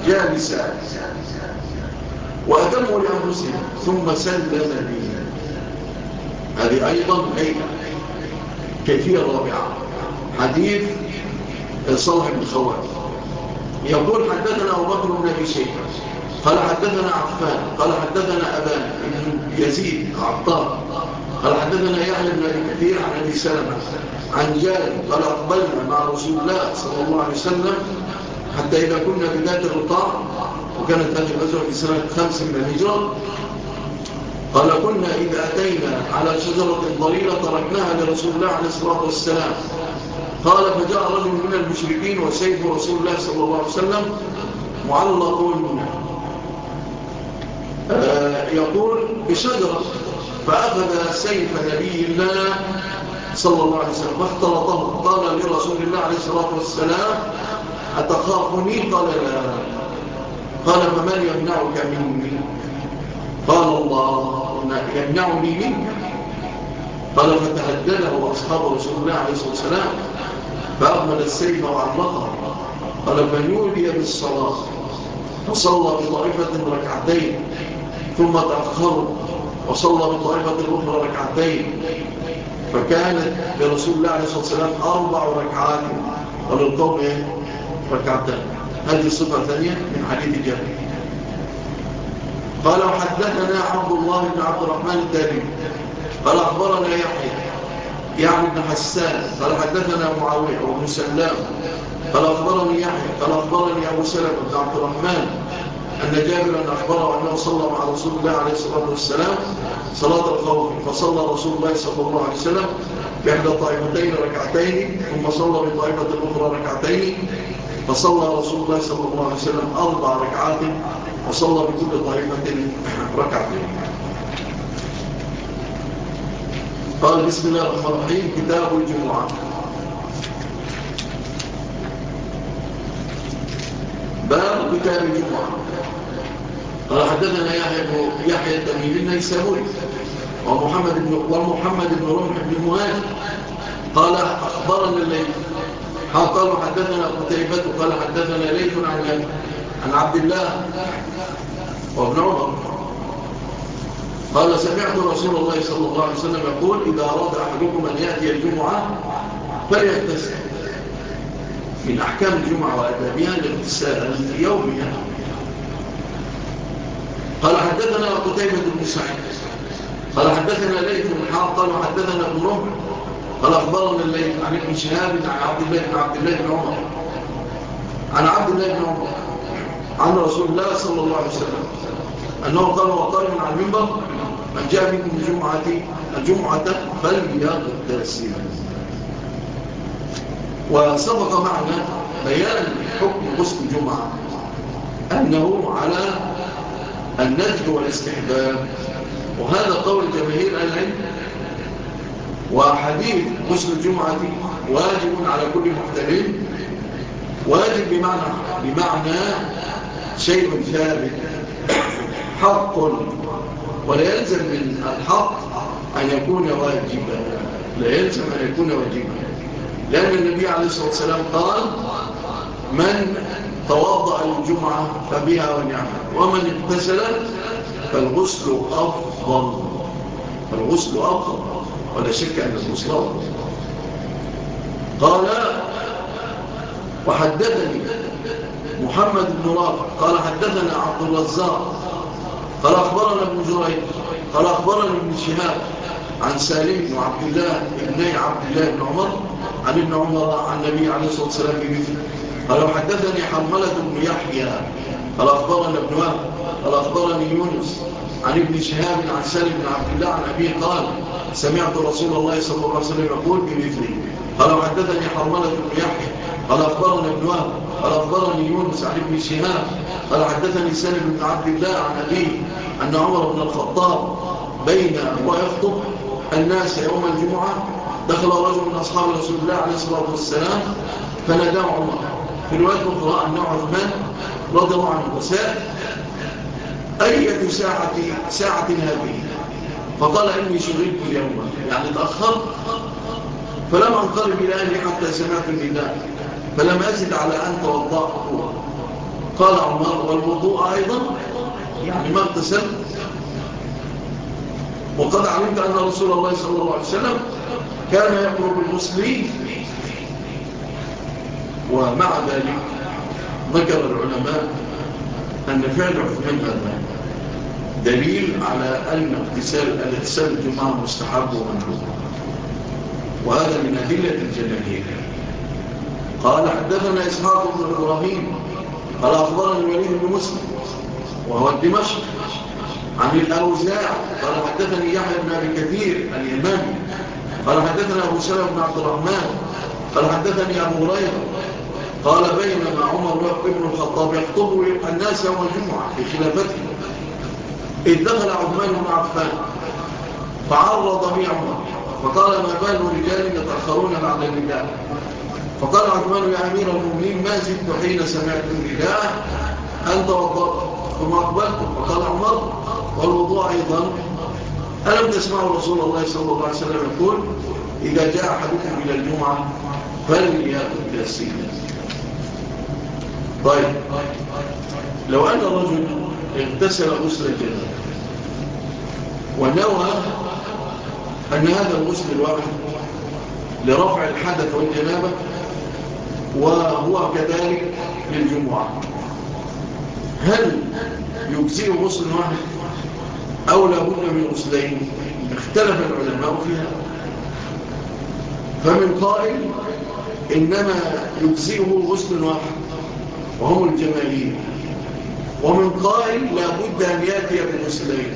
جالسا. وأتموا لأنفسهم ثم سلم بهم. هذه أيضا كيفية رابعة. حديث صالح بن خوات يقول حدثنا أبو بكر بن أبي شيخ قال حدثنا عفان. قال حدثنا أبان بن يزيد عطار قال حدثنا يحيى بن أبي كثير عن أبي سلمة. عن جاري قال أقبلنا مع رسول الله صلى الله عليه وسلم حتى إذا كنا بذات الرطاع وكانت هذه الغزوة في سنة خمس من الهجرة قال كنا إذا أتينا على شجرة ضليلة تركناها لرسول الله عليه الصلاة والسلام. قال فجاء رجل من المشركين وسيف رسول الله صلى الله عليه وسلم معلق آه، يقول بشجرة. فأخذ سيف نبي الله صلى الله عليه وسلم فاختلطه. قال لرسول الله عليه الصلاة والسلام أتخافني؟ قال لا. قال فمن يمنعك مني؟ قال الله يمنعني منك. قال فتهدده أصحاب رسول الله عليه الصلاة والسلام. فأغمد السيف وعلقه قال فنولي بالصلاة. وصلى بطائفة ركعتين. ثم تأخر وصلى بطائفة أخرى ركعتين. فكانت لرسول الله عليه الصلاة والسلام أربع ركعات. وللقوم إيه؟ ركعتين هذه صفة ثانية من حديث الجابر قال حدثنا عبد الله بن عبد الرحمن الدابي. قال أخبرنا يحيى. يعني بن حسان. قال حدثنا معاوية وابن سلام. قال أخبرني يحيى. قال أخبرني أبو سلم بن عبد الرحمن أن جابرا أخبره أنه صلى مع رسول الله عليه الصلاة والسلام صلاة الخوف فصلى رسول الله صلى الله عليه وسلم بإحدى طائفتين ركعتين ثم صلى بطائفة أخرى ركعتين فصلى رسول الله صلى الله عليه وسلم أربع ركعات وصلى بكل طريقة ركعتين قال بسم الله الرحمن الرحيم كتاب الجمعة باب كتاب الجمعة قال حدثنا يحيى يحيى التميمي النيسابوري ومحمد بن ومحمد بن رمح بن مهاجر قال اخبرنا الليل قال حدثنا قتيبة قال حدثنا ليث عن عن عبد الله وابن عمر. قال سمعت رسول الله صلى الله عليه وسلم يقول إذا أراد أحدكم أن يأتي الجمعة فليغتسل. من أحكام الجمعة وأدابها الاغتسال اليومي قال حدثنا قتيبة بن سعيد. قال حدثنا ليث بن قال وحدثنا ابن رب قال أخبرنا الليث عن ابن شهاب عن عبد الله بن عبد الله بن عمر. عن عبد الله بن عمر. عن رسول الله صلى الله عليه وسلم أنه قال وقال من على المنبر من جاء منكم الجمعة الجمعة فليغتسل وسبق معنا بيان حكم غسل الجمعة أنه على النجد والاستحباب. وهذا قول جماهير العلم وحديث غسل الجمعة واجب على كل محتلين واجب بمعنى بمعنى شيء ثابت حق. ولا يلزم من الحق أن يكون واجبا. لا يلزم أن يكون واجبا. لأن النبي عليه الصلاة والسلام قال من توضأ الجمعة فبها ونعمة ومن اقتسل فالغسل أفضل. فالغسل أفضل. ولا شك أن الغسل أفضل. قال وحدثني محمد بن رافع قال حدثنا عبد الرزاق. قال أخبرنا ابن جريد قال أخبرنا ابن شهاب عن سالم بن عبد الله ابني عبد الله بن عمر عن ابن عمر عن النبي عليه الصلاة والسلام بمثل. قال حدثني حرملة بن يحيى. قال أخبرنا ابن وهب. قال أخبرني يونس عن ابن شهاب عن سالم بن عبد الله عن أبيه قال سمعت رسول الله صلى الله عليه وسلم يقول بمثله. قال حدثني حرملة بن يحيى. قال أخبرنا ابن وهب. قال أخبرني يونس عن ابن شهاب قال حدثني سالم بن عبد الله عن أبيه أن عمر بن الخطاب بين ويخطب الناس يوم الجمعة. دخل رجل من أصحاب رسول الله عليه الصلاة والسلام فنادى عمر. في الوقت أخرى أن عثمان رضي الله عنه وسائل أية ساعة, ساعة هذه؟ فقال إني شغلت اليوم. يعني تأخرت فلم أنقرب إلى أهلي حتى سمعت النداء. فلم أجد على أن توضع فقوة قال عمار والوضوء أيضا يعني ما اغتسلت وقد علمت أن رسول الله صلى الله عليه وسلم كان يقرب المسلمين ومع ذلك ذكر العلماء أن فعل عثمان هذا دليل على أن اغتسال الاتسال الجمعة مستحب ومنعوه وهذا من أدلة الجناهير قال حدثنا إسحاق بن إبراهيم قال أخبرنا الوليد بن مسلم وهو الدمشق عن الأوزاع قال حدثني يحيى بن أبي كثير الإمام قال حدثنا أبو سلم بن عبد الرحمن قال حدثني أبو هريرة قال بينما عمر بن الخطاب يخطب الناس يوم الجمعة في خلافته إذ دخل عثمان بن عفان فعرض بي عمر فقال ما بال رجال يتأخرون بعد النداء؟ فقال عثمان يا أمير المؤمنين ما زلت حين سمعت النداء؟ أن توضأت؟ ثم أقبلت. فقال عمر والوضوء أيضا. ألم تسمعوا رسول الله صلى الله عليه وسلم يقول إذا جاء أحدكم إلى الجمعة فليأخذ السيدة طيب. لو أن رجل اغتسل غسل الجنة ونوى أن هذا الغسل الواحد لرفع الحدث والجنابة وهو كذلك للجمعة هل يجزئ غسل واحد أو لابد من غسلين؟ اختلف العلماء فيها. فمن قائل إنما يجزئه غسل واحد وهم الجمالين ومن قائل لابد أن يأتي بغسلين.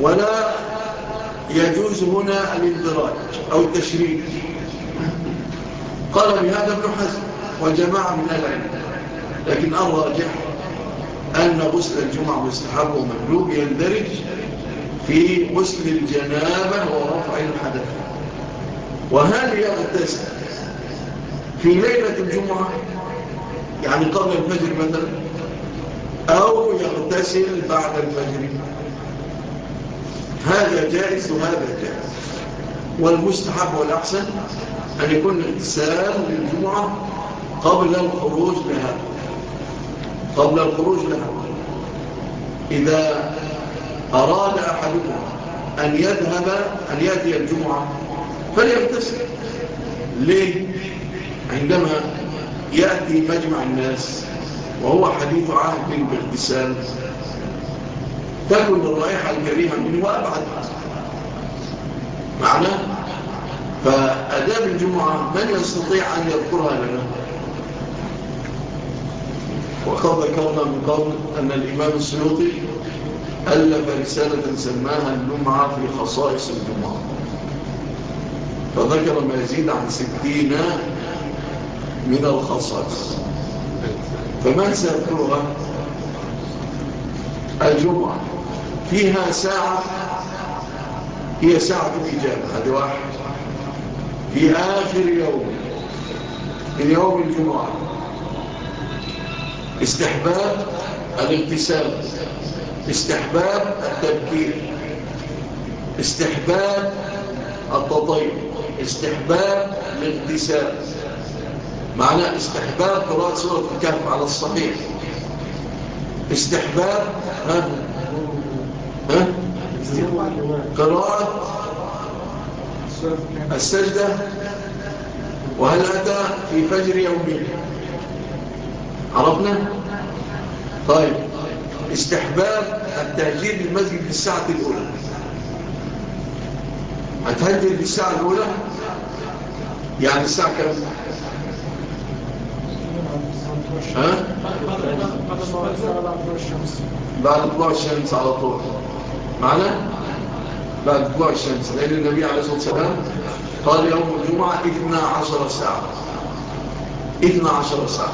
ولا يجوز هنا الاندراج أو التشريك. قال بهذا ابن حزم وجماعة من العلم. لكن الراجح أن غسل الجمعة مستحب ومجلوب يندرج في غسل الجنابة ورفع الحدث. وهل يغتسل في ليلة الجمعة يعني قبل الفجر مثلا أو يغتسل بعد الفجر. هذا جائز وهذا جائز. والمستحب والأحسن أن يكون الإنسان للجمعة قبل الخروج لها. قبل الخروج لها. إذا أراد أحدكم أن يذهب أن يأتي الجمعة فليبتسم ليه؟ عندما يأتي مجمع الناس وهو حديث عهد باغتسال تكن الرائحة الكريمة منه أبعد. معناه فأداب الجمعة من يستطيع أن يذكرها لنا؟ وقد ذكرنا من قبل أن الإمام السيوطي ألف رسالة سماها الجمعة في خصائص الجمعة. فذكر ما يزيد عن ستين من الخصائص. فمن سيذكرها؟ الجمعة. فيها ساعة. هي ساعة الإجابة. هذه واحدة. في آخر يوم من يوم الجمعة. استحباب الابتسام استحباب التبكير استحباب التطيب استحباب الابتسام معنى استحباب قراءة سورة الكهف على الصحيح. استحباب ها؟ ها؟ قراءة السجدة وهل أتى في فجر يومين عرفنا؟ طيب استحباب التهجير للمسجد في الساعة الأولى. هتهجر في الساعة الأولى؟ يعني الساعة كم ها؟ بعد طلوع الشمس على طول. معنا بعد طلوع الشمس. لأن النبي عليه الصلاة والسلام قال يوم الجمعة 12 ساعة. 12 ساعة.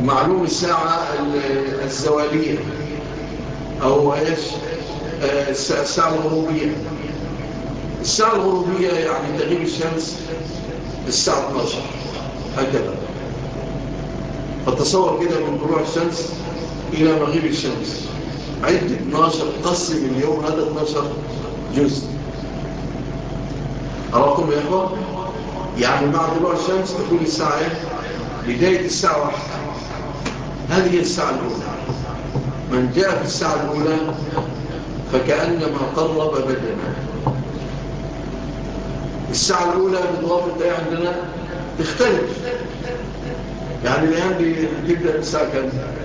ومعلوم الساعة الزوالية. أو إيش؟ آه، الساعة الغروبية. الساعة الغروبية يعني تغيب الشمس الساعة 12 هكذا. فتصور كده من طلوع الشمس إلى مغيب الشمس. عد 12 قسم اليوم هذا 12 جزء. أراكم يا إخوة؟ يعني مع طلوع الشمس تكون الساعة إيه؟ بداية الساعة واحدة. هذه الساعة الأولى. من جاء في الساعة الأولى فكأنما قرب بدنا الساعة الأولى بالضوافة دي عندنا تختلف. يعني الآن بتبدأ الساعة كاملة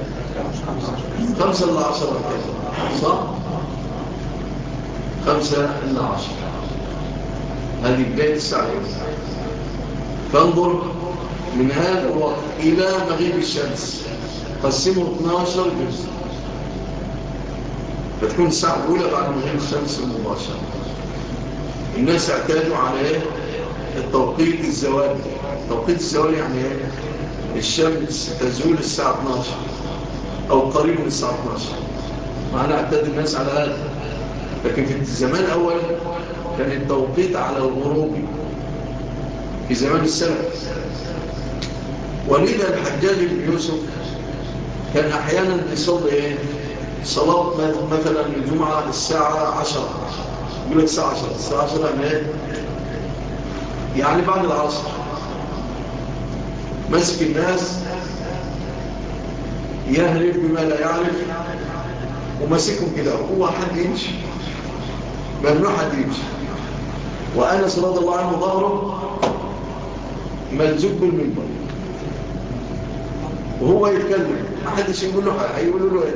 خمسة إلا عشرة كذا صح؟ خمسة إلا عشرة. هذه بداية الساعة فانظر من هذا الوقت إلى مغيب الشمس. قسمه 12 جزء. فتكون الساعة الأولى بعد مغيب الشمس المباشرة. الناس اعتادوا على التوقيت الزوالي توقيت الزوالي يعني إيه؟ الشمس تزول الساعة 12 أو قريب من الساعة 12 معنا اعتاد الناس على هذا. لكن في الزمان أول كان التوقيت على الغروب في زمان السنة ولذا الحجاج بن يوسف كان أحيانا يصلي إيه؟ صلاة مثلا الجمعة الساعة 10 يقول لك الساعة 10 الساعة 10 يعني إيه؟ يعني بعد العصر. مسك الناس يهرب بما لا يعرف ومسكهم كده هو حد يمشي ممنوع حد يمشي. وأنا صلى الله عليه ظهره ملزوق بالمنبر وهو يتكلم. ما حدش يقول له هيقولوا له إيه؟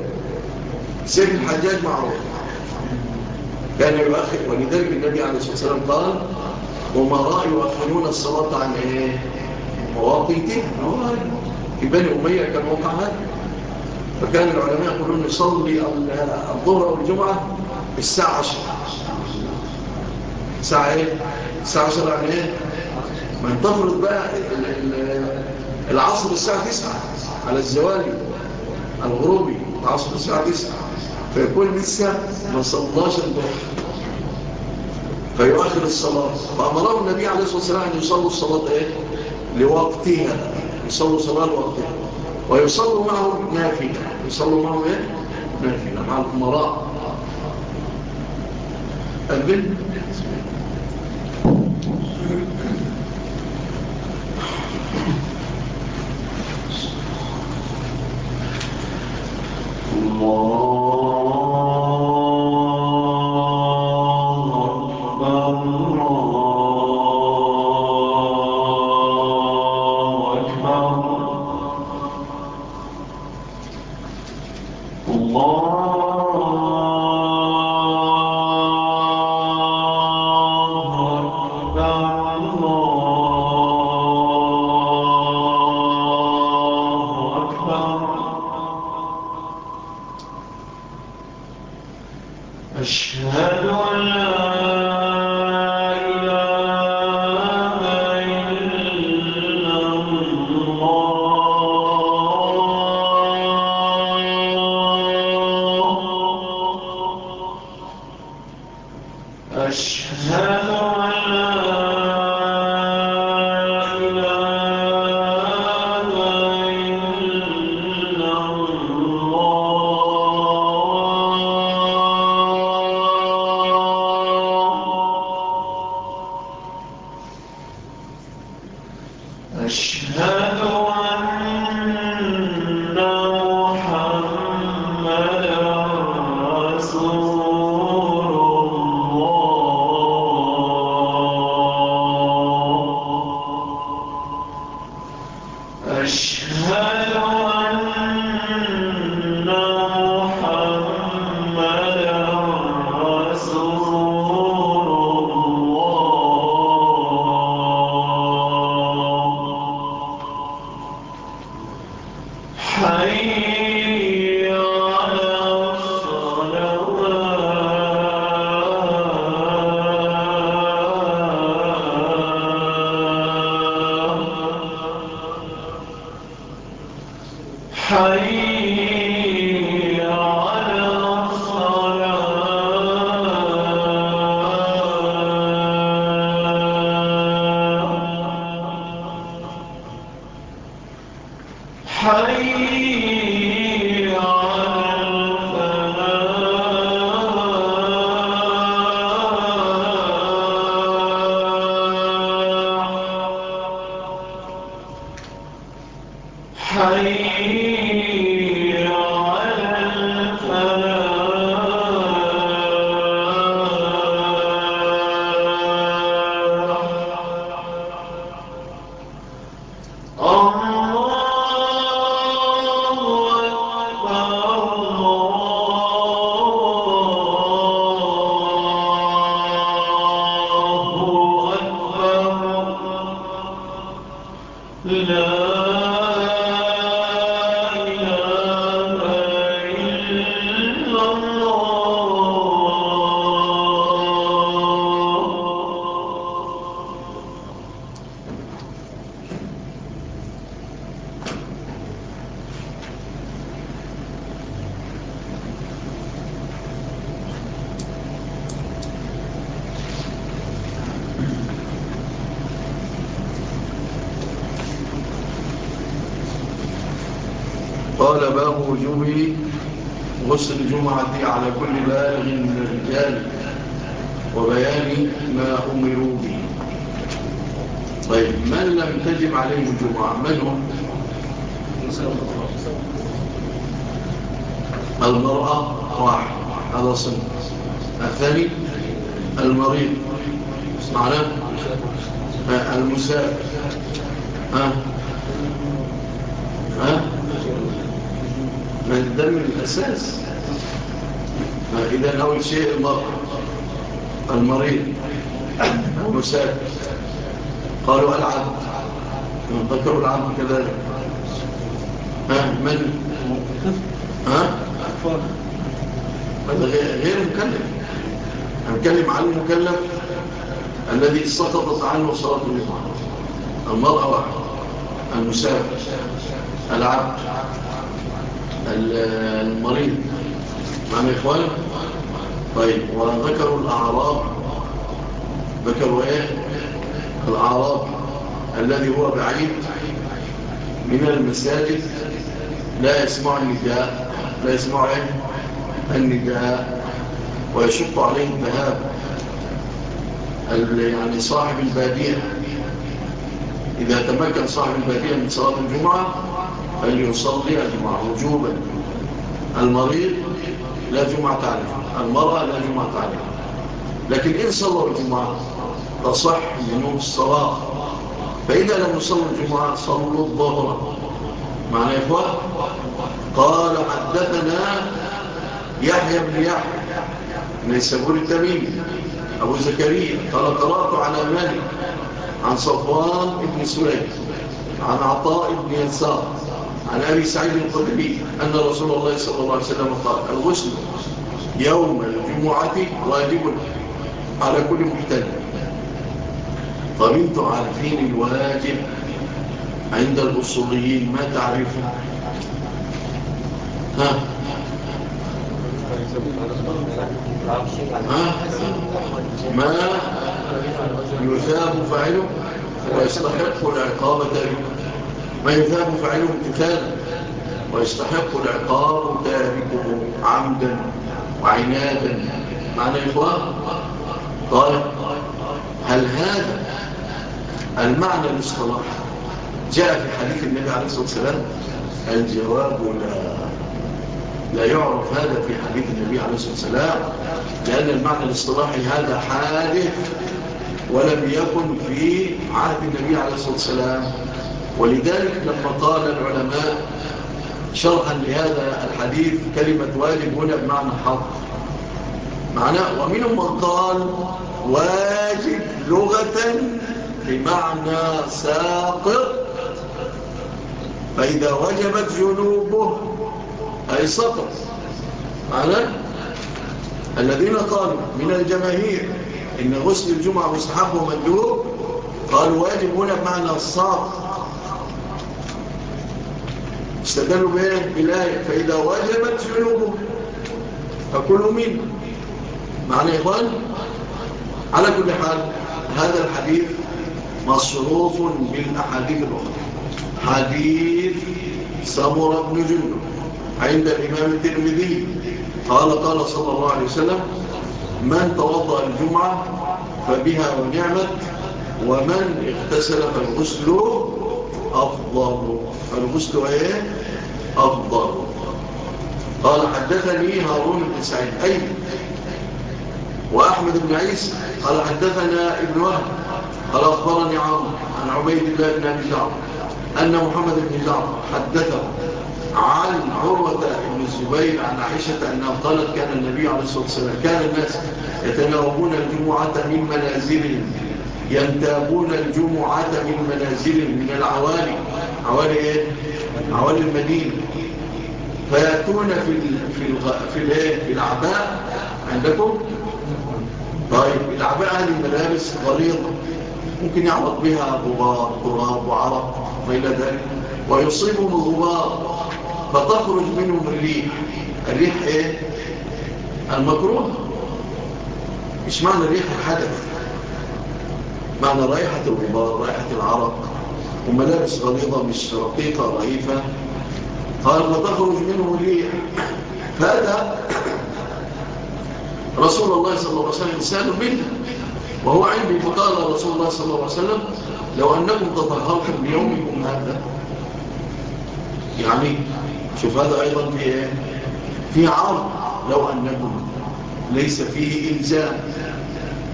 سيد الحجاج معروف. كان يؤخر ولذلك النبي عليه الصلاة والسلام قال امراء يؤخرون الصلاة عن إيه؟ مواقيتها في بني أمية كان موقع هذا. فكان العلماء يقولون نصلي الظهر والجمعة الساعة 10 الساعة إيه؟ الساعة 10 يعني إيه؟ ما انتفرض بقى العصر الساعة 9 على الزوالي الغروبي العصر الساعة 9 فيكون لسه ما صلاش الظهر. فيؤخر الصلاة. فأمره النبي عليه الصلاة والسلام أن يصلوا الصلاة إيه؟ لوقتها. يصلوا صلاة لوقتها. ويصلوا معه نافلة. يصلي معه إيه نافلة مع الامراء البنت الله التعب المريض. نعم معنى إخوان. طيب وذكروا الأعراب ذكروا إيه؟ الأعراب الذي هو بعيد من المساجد لا يسمع النداء لا يسمع إيه؟ النداء ويشق عليه الذهاب. يعني صاحب البادية. إذا تمكن صاحب البادية من صلاة الجمعة أن يصلي الجمعة وجوبا. المريض لا جمعة عليها المرأة لا جمعة عليها لكن إن صلى الجمعة تصح منه الصلاة. فإذا لم يصلوا الجمعة صلوا الظهر. معنى إخوة؟ قال حدثنا يحيى بن يحيى من السبور التميمي. أبو زكريا قال قرأت على مالك عن صفوان بن سليم عن عطاء بن يسار. عن أبي سعيد القدري أن رسول الله صلى الله عليه وسلم قال الغسل يوم الجمعة واجب على كل محتل فمن تعرفين عارفين الواجب عند الأصوليين ما تعرفه ها؟ ها؟ ما يثاب فعله ويستحق العقابة أيضا فإذا فعله امتثالا ويستحق العقاب تاركه عمدا وعنادا. معنى إخوان طيب هل هذا المعنى المصطلح جاء في حديث النبي عليه الصلاة والسلام الجواب لا. لا يعرف هذا في حديث النبي عليه الصلاة والسلام لأن المعنى الاصطلاحي هذا حادث ولم يكن في عهد النبي عليه الصلاة والسلام. ولذلك لما قال العلماء شرحا لهذا الحديث كلمة واجب هنا بمعنى حق معناه ومنهم من قال واجب لغة بمعنى ساقط. فإذا وجبت جنوبه أي سقط. معناه الذين قالوا من الجماهير إن غسل الجمعة مستحب ومندوب قالوا واجب هنا بمعنى الساقط. استدلوا بها بالايه فإذا واجبت ذنوبه فكلوا منه. معنى إيه إخوان؟ على كل حال هذا الحديث مصروف بالأحاديث الأخرى. حديث سمر بن جنب عند الإمام الترمذي قال قال صلى الله عليه وسلم من توضأ الجمعة فبها ونعمت ومن اغتسل فالغسل أفضل. الغسل إيه؟ أفضل. قال حدثني هارون بن سعيد. أي. وأحمد بن عيسى قال حدثنا ابن وهب. قال أخبرني عمرو عن عبيد الله بن أبي جعفر أن محمد بن جعفر حدثه عن عروة بن الزبير عن عائشة انها قالت كان النبي عليه الصلاة والسلام كان الناس يتناوبون الجمعة من منازلهم. ينتابون الجمعة من منازل من العوالي. عوالي إيه؟ عوالي المدينة. فيأتون في في ال في, ال في العباء عندكم؟ طيب العباء هذه الملابس غريضة ممكن يعرض بها غبار تراب وعرق وإلى ذلك. ويصيبهم الغبار فتخرج منهم الريح. الريح إيه؟ المكروه. مش معنى الريح الحدث؟ معنى رائحة الغبار رائحة العرق وملابس غليظة مش رقيقة رئيفة قال فتخرج منه ريح هذا رسول الله صلى الله عليه وسلم إنسان منه وهو عندي. فقال رسول الله صلى الله عليه وسلم لو أنكم تطهركم بيومكم هذا. يعني شوف هذا أيضا في إيه؟ في عرض. لو أنكم ليس فيه إلزام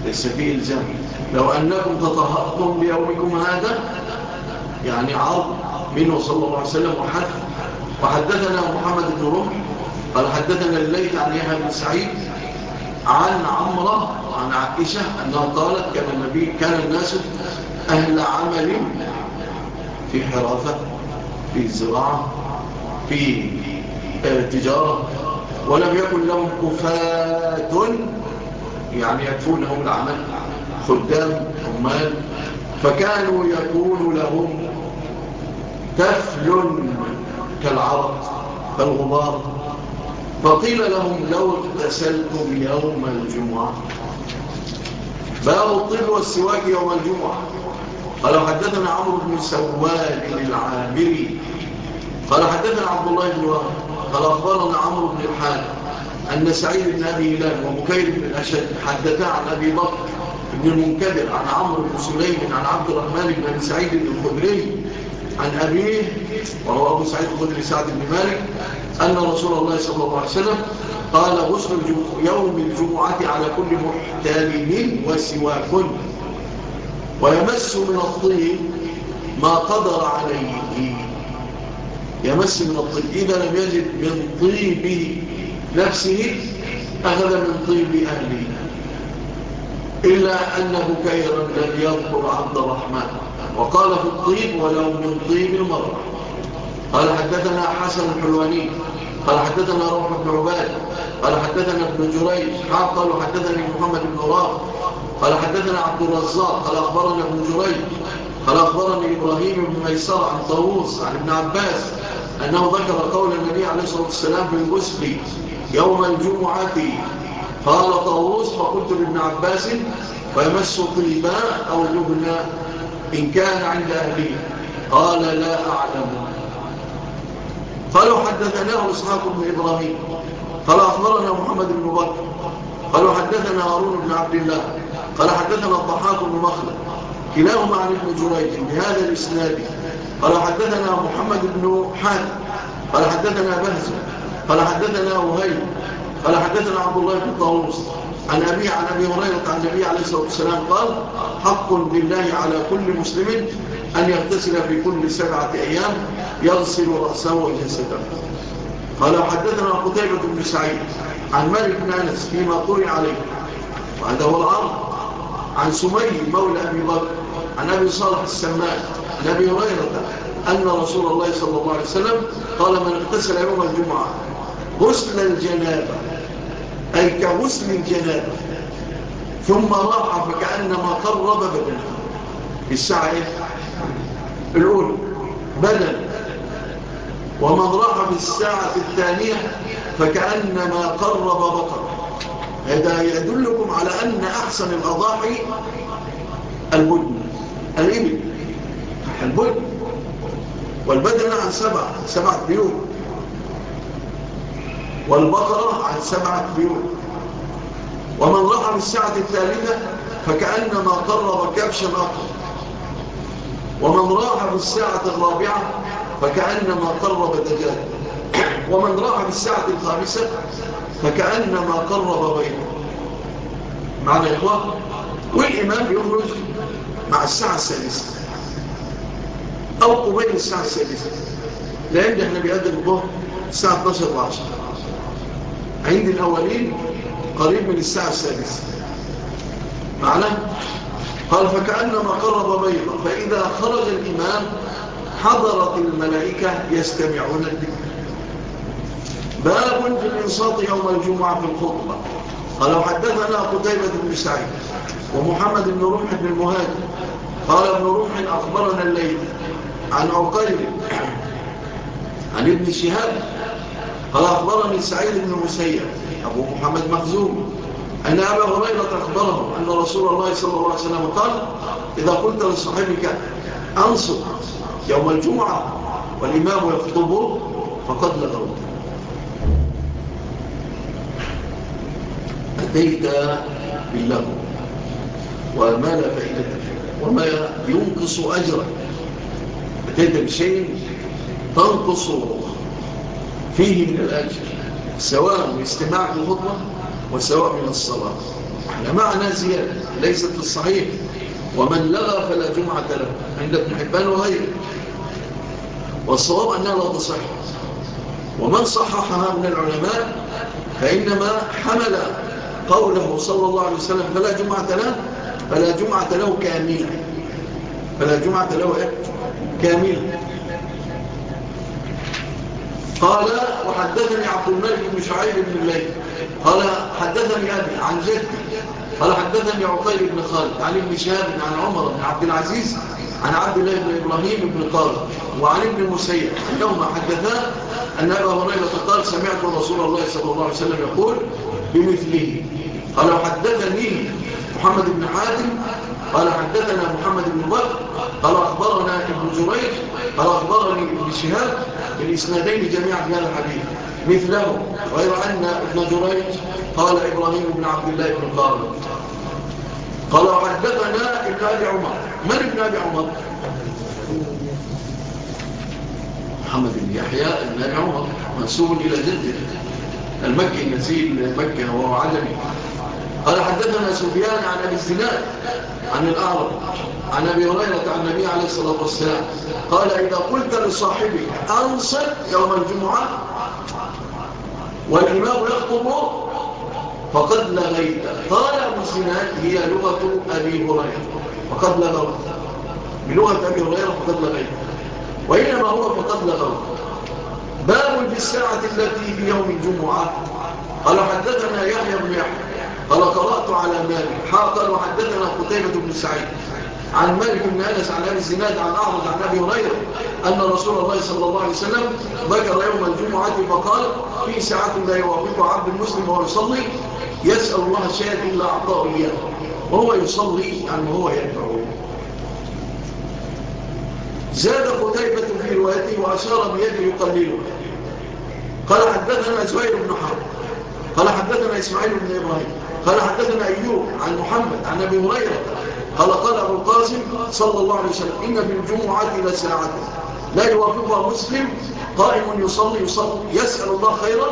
ليس فيه إلزام. لو أنكم تطهرتم بيومكم هذا يعني عرض منه صلى الله عليه وسلم وحد وحدثنا محمد بن رمح قال حدثنا الليث عن يحيى بن سعيد عن عمرة عن عائشة أنها قالت كان النبي كان الناس أهل عمل في حرافة في زراعة في آه، تجارة ولم يكن لهم كفاة يعني يكفونهم العمل. خدام عمال فكانوا يكون لهم تفل كالعرق كالغبار فقيل لهم لو اغتسلتم يوم الجمعة. باب الطب والسواك يوم الجمعة؟ قال حدثنا عمرو بن سواك للعامري قال حدثنا عبد الله بن وهب. قال أخبرنا عمرو بن الحال أن سعيد بن أبي هلال ومكير بن أشد حدثا عن أبي بكر بن المنكدر عن عمرو بن سليم عن عبد الرحمن بن سعيد بن الخدري عن أبيه وهو أبو سعيد الخدري سعد بن مالك أن رسول الله صلى الله عليه وسلم قال غسل يوم الجمعة على كل محتلم وسواك. ويمس من الطين ما قدر عليه. يمس من الطيب. إذا لم يجد من طيب نفسه أخذ من طيب أهله. إلا أنه كيرا لم يذكر عبد الرحمن. وقال في الطيب ولو من طيب المرأة قال حدثنا حسن الحلواني قال حدثنا روح بن عباد. قال حدثنا ابن جريج. قال حدثني محمد بن راق. قال حدثنا عبد الرزاق. قال أخبرنا ابن جريج. قال أخبرني إبراهيم بن ميسر عن طاووس عن ابن عباس أنه ذكر قول النبي عليه الصلاة والسلام في الغسل يوم الجمعة قال طاووس فقلت لابن عباس ويمس قلباء أو جبناء إن كان عند أهلي قال لا أعلم. قالوا حدثناه إسحاق بن إبراهيم. قال أخبرنا محمد بن بكر. قالوا حدثنا هارون بن عبد الله. قال حدثنا الضحاك بن مخلد. كلاهما عن ابن جريج بهذا الإسناد. قال حدثنا محمد بن حاتم. قال حدثنا بهزة قال حدثنا وهيب. قال حدثنا عبد الله بن طاووس عن أبي عن أبي هريرة عن النبي عليه الصلاة والسلام قال حق لله على كل مسلم أن يغتسل في كل سبعة أيام يغسل رأسه وجسده قال حدثنا قتيبة بن سعيد عن مالك بن أنس فيما طري عليه وهذا هو الأرض عن سمي مولى أبي بكر عن أبي صالح السماء عن أبي هريرة أن رسول الله صلى الله عليه وسلم قال من اغتسل يوم الجمعة غسل الجنابة أي كغسل الجنابة ثم راح فكأنما قرب بدنه. الساعة إيه؟ الأولى. بدن. ومن راح في الساعة الثانية فكأنما قرب بطن هذا يدلكم على أن أحسن الأضاحي البدن. الإبل. البدن. والبدن عن سبع سبع بيوت. والبقرة عن سبعة بيوت. ومن راح من الساعة الثالثة فكأنما قرب كبشا أقل ومن راح من الساعة الرابعة فكأنما قرب دجال ومن راح من الساعة الخامسة فكأنما قرب بينه معنى إخوة والإمام يخرج مع الساعة السادسة أو قبيل الساعة السادسة. لأن إحنا بيقدم الظهر الساعة 12 و 10 عيد الأولين قريب من الساعة السادسة. معنا قال فكأنما قرب بيضا فإذا خرج الإمام حضرت الملائكة يستمعون الذكر باب في الإنصات يوم الجمعة في الخطبة. قال حدثنا قتيبة بن سعيد ومحمد بن روح بن المهاجر. قال ابن روح أخبرنا الليل عن عقيل عن ابن شهاب قال أخبرني سعيد بن مسيب أبو محمد مخزوم. أن أبا هريرة أخبره أن رسول الله صلى الله عليه وسلم قال إذا قلت لصاحبك أنصر يوم الجمعة والإمام يخطب فقد لغوت أتيت بالله وما لا فائدة فيه وما ينقص أجرك. أتيت بشيء تنقص فيه من الأجر سواء من استماع وسواء من الصلاة. على معنى زيادة ليست الصحيح ومن لغى فلا جمعة له عند ابن حبان وغيره. والصواب أنها لا تصح. ومن صححها من العلماء فإنما حمل قوله صلى الله عليه وسلم فلا جمعة له فلا جمعة له كاملة. فلا جمعة له إيه؟ كاملة. قال وحدثني عبد الملك بن شعيب بن الليل قال حدثني أبي عن جد قال حدثني عقيل بن خالد عن ابن شهاب عن عمر بن عبد العزيز عن عبد الله بن إبراهيم بن طارق وعن ابن مسيح أنهما حدثا أن أبا هريرة قال سمعت رسول الله صلى الله عليه وسلم يقول بمثله. قال وحدثني محمد بن حاتم قال حدثنا محمد بن بكر قال أخبرنا ابن زبير قال أخبرني ابن شهاب بالإسنادين جميعا في هذا الحديث. مثله غير أن ابن جريج قال إبراهيم بن عبد الله بن قارن قال حدثنا ابن أبي عمر. من ابن أبي عمر؟ محمد بن يحيى ابن أبي عمر منسوب إلى جده المكي نزيل مكة وهو عدمي قال حدثنا سفيان عن أبي الزناد عن الأعرب عن أبي هريرة عن النبي عليه الصلاة والسلام قال إذا قلت لصاحبك أنصت يوم الجمعة والإمام يخطب فقد لغيت قال أبو الزناد هي لغة أبي هريرة فقد لغوت بلغة أبي هريرة فقد لغيت وإنما هو فقد لغيت باب في الساعة التي في يوم الجمعة قال حدثنا يحيى بن يحيى قال قرأت على مالك. حاقا وحدثنا قتيبة بن سعيد عن مالك بن أنس عن أبي الزناد عن أعرض عن أبي هريرة أن رسول الله صلى الله عليه وسلم ذكر يوم الجمعة فقال في ساعة لا يوافق عبد المسلم وهو يصلي يسأل الله شيئا إلا أعطاه إياه. وهو يصلي يعني وهو يدعو زاد قتيبة في روايته وأشار بيده يقلله. قال حدثنا زهير بن حرب. قال حدثنا إسماعيل بن إبراهيم. قال حدثنا أيوب عن محمد عن أبي هريرة قال قال أبو القاسم صلى الله عليه وسلم إن في الجمعة إلى ساعة. لا يوافقها مسلم قائم يصلي يصلي يسأل الله خيرا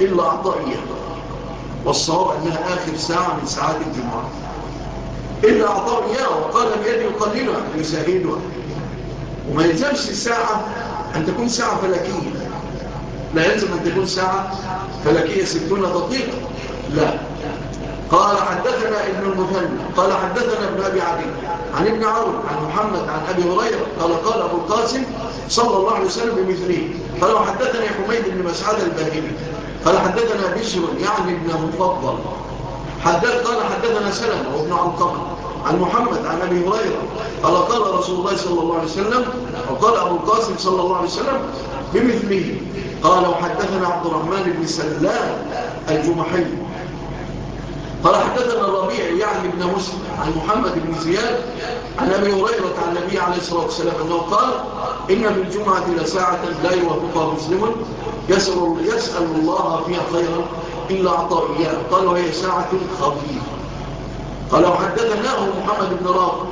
إلا أعطى إياه والصواب أنها آخر ساعة من ساعات الجمعة. إلا أعطاه إياه وقال بيد يقللها يسهلها وما يلزمش الساعة أن تكون ساعة فلكية. لا يلزم أن تكون ساعة فلكية ستون دقيقة. لا. قال حدثنا ابن المثنى قال حدثنا ابن أبي عدي عن ابن عون عن محمد عن أبي هريرة قال قال أبو القاسم صلى الله عليه وسلم بمثله قال حدثني حميد بن مسعد الباهلي قال حدثنا بشر يعني ابن مفضل. حدث قال حدثنا سلمة وابن علقمة عن محمد عن أبي هريرة قال قال رسول الله صلى الله عليه وسلم وقال أبو القاسم صلى الله عليه وسلم بمثله قال وحدثنا عبد الرحمن بن سلام الجمحي قال حدثنا الربيع يعني بن مسلم عن محمد بن زياد عن أبي هريرة عن النبي عليه الصلاة والسلام أنه قال إن بالجمعة لساعة لا يوافقها مسلم يسأل, يسأل الله فيها خيرا إلا أعطاه إياه. قال وهي ساعة خفيفة. قال وحدثناه محمد بن رافع.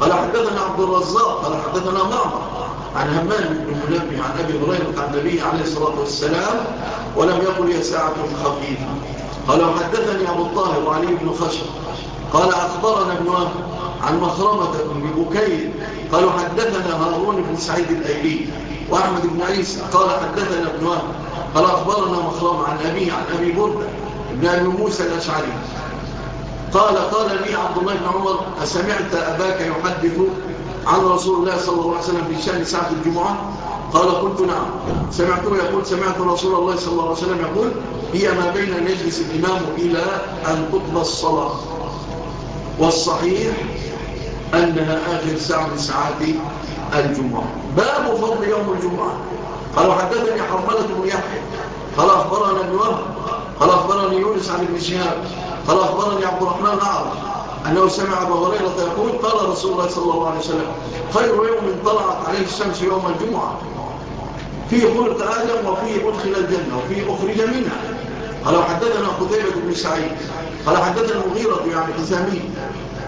قال حدثنا عبد الرزاق. قال حدثنا معمر عن همام بن منبه عن أبي هريرة عن النبي عليه الصلاة والسلام ولم يقل يا ساعة خفيفة. قال حدثني أبو الطاهر علي بن خشب قال أخبرنا ابن وهب عن مخرمة بن بكير. قالوا حدثنا هارون بن سعيد الأيلي وأحمد بن عيسى. قال حدثنا ابن وهب. قال أخبرنا مخرمة عن أبي عن أبي بردة بن أبي موسى الأشعري. قال قال لي عبد الله بن عمر أسمعت أباك يحدث عن رسول الله صلى الله عليه وسلم في شأن ساعة الجمعة؟ قال قلت نعم. سمعته يقول سمعت رسول الله صلى الله عليه وسلم يقول هي ما بين أن يجلس الإمام إلى أن تقضى الصلاة. والصحيح أنها آخر ساعة من ساعات الجمعة. باب فضل يوم الجمعة. قال حدثني حرملة بن يحيى. قال أخبرنا ابن وهب. قال أخبرني يونس عن ابن شهاب. قال أخبرني عبد الرحمن أعرف أنه سمع أبا هريرة يقول قال رسول الله صلى الله عليه وسلم خير يوم طلعت عليه الشمس يوم الجمعة. في خلق آدم وفي أدخل الجنة وفي أخرج منها. قال حدثنا خذيبة بن سعيد. قال حدثنا مغيرة يعني حسامي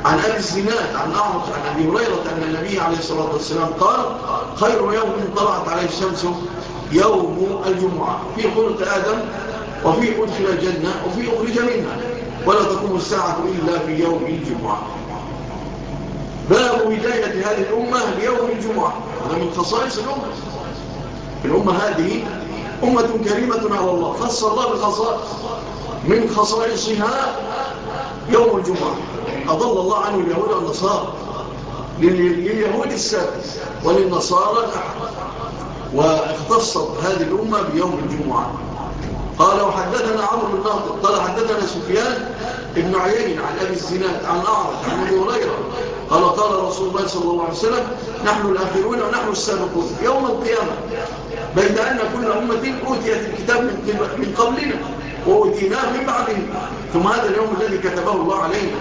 عن أبي الزناد عن أعرف عن أبي هريرة أن النبي عليه الصلاة والسلام قال خير يوم طلعت عليه الشمس يوم الجمعة. في خلق آدم وفي أدخل الجنة وفي أخرج منها. ولا تقوم الساعة إلا في يوم الجمعة. باب بداية هذه الأمة ليوم الجمعة. هذا من خصائص الأمة. الأمة هذه أمة كريمة على الله. خص الله بالخصائص من خصائصها يوم الجمعة. أضل الله عنه اليهود والنصارى. لليهود السابق وللنصارى الأحد. واختصت هذه الأمة بيوم الجمعة. قال وحدثنا عمرو بن ناطق قال حدثنا سفيان ابن عيين عن أبي الزناد عن أعرف عن أبي هريرة. قال قال رسول الله صلى الله عليه وسلم نحن الآخرون ونحن السابقون. يوم القيامة بل أن كل أمة أوتيت الكتاب من قبلنا وأوتيناه من بعدهم ثم هذا اليوم الذي كتبه الله علينا.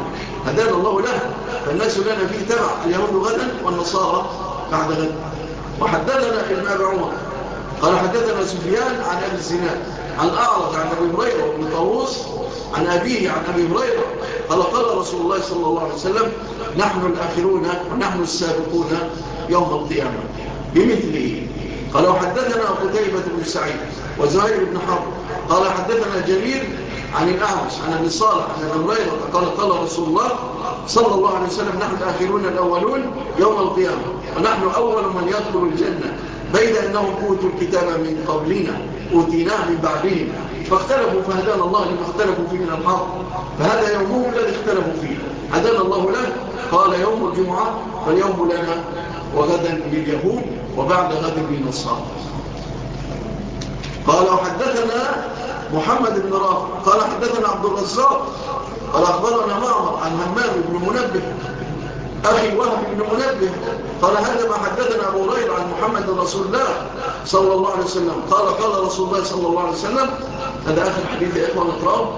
هدانا الله له. فالناس لنا فيه تبع اليهود غدا والنصارى بعد غد. وحدثنا في عمر قال حدثنا سفيان عن أبي الزناد عن أعرض عن أبي هريرة وابن طاووس عن أبيه عن أبي هريرة. قال قال رسول الله صلى الله عليه وسلم نحن الآخرون ونحن السابقون يوم القيامة. بمثله. قال وحدثنا قتيبة بن سعيد وزهير بن حرب. قال حدثنا جرير عن الأعمش عن أبي صالح عن أبي هريرة قال قال رسول الله صلى الله عليه وسلم نحن الآخرون الأولون يوم القيامة ونحن أول من يدخل الجنة بيد أنهم أوتوا الكتاب من قبلنا أوتيناه من بعدهم فاختلفوا فهدان الله لما اختلفوا فيه من الحق. فهذا يومهم الذي اختلفوا فيه. هدان الله له قال يوم الجمعة فاليوم لنا وغدا لليهود وبعد غد للنصارى. قال وحدثنا محمد بن رافع قال حدثنا عبد الرزاق قال أخبرنا معمر عن همام بن منبه أخي وهب بن منبه قال هذا ما حدثنا أبو غير عن محمد رسول الله صلى الله عليه وسلم. قال قال رسول الله صلى الله عليه وسلم هذا آخر حديث يا إخوان أقرأه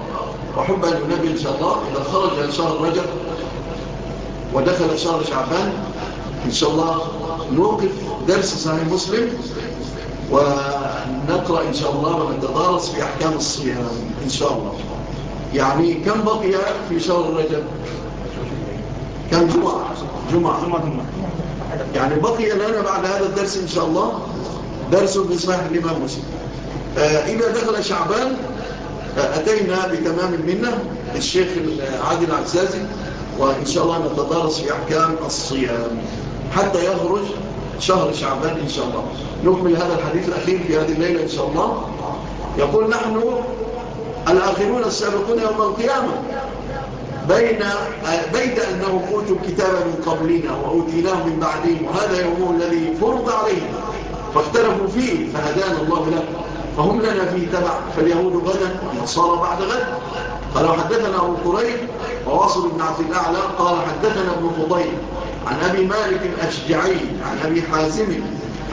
وحب أن ينبي إن شاء الله إذا خرج إن شاء الله رجل ودخل شهر شعبان. إن شاء الله نوقف درس صحيح مسلم ونقرأ إن شاء الله ونتدارس في أحكام الصيام إن شاء الله. يعني كم بقي في شهر رجب؟ كم جمعة؟ جمعة. يعني بقي لنا بعد هذا الدرس إن شاء الله درس بصحيح الإمام مسلم. آه، إذا دخل شعبان آه، أتينا بتمام منه الشيخ عادل عزازي وإن شاء الله نتدارس في أحكام الصيام حتى يخرج شهر شعبان إن شاء الله. نكمل هذا الحديث الأخير في هذه الليلة إن شاء الله. يقول نحن الآخرون السابقون يوم القيامة بين بيد أنهم أوتوا الكتاب من قبلنا وأوتيناه من بعدهم وهذا يومه الذي فرض عليهم فاختلفوا فيه فهدانا الله لهم فهم لنا فيه تبع فاليهود غدا والنصارى بعد غد. قال حدثنا أبو قريب وواصل بن عبد الأعلى قال حدثنا ابن فضيل عن أبي مالك الأشجعي عن أبي حازم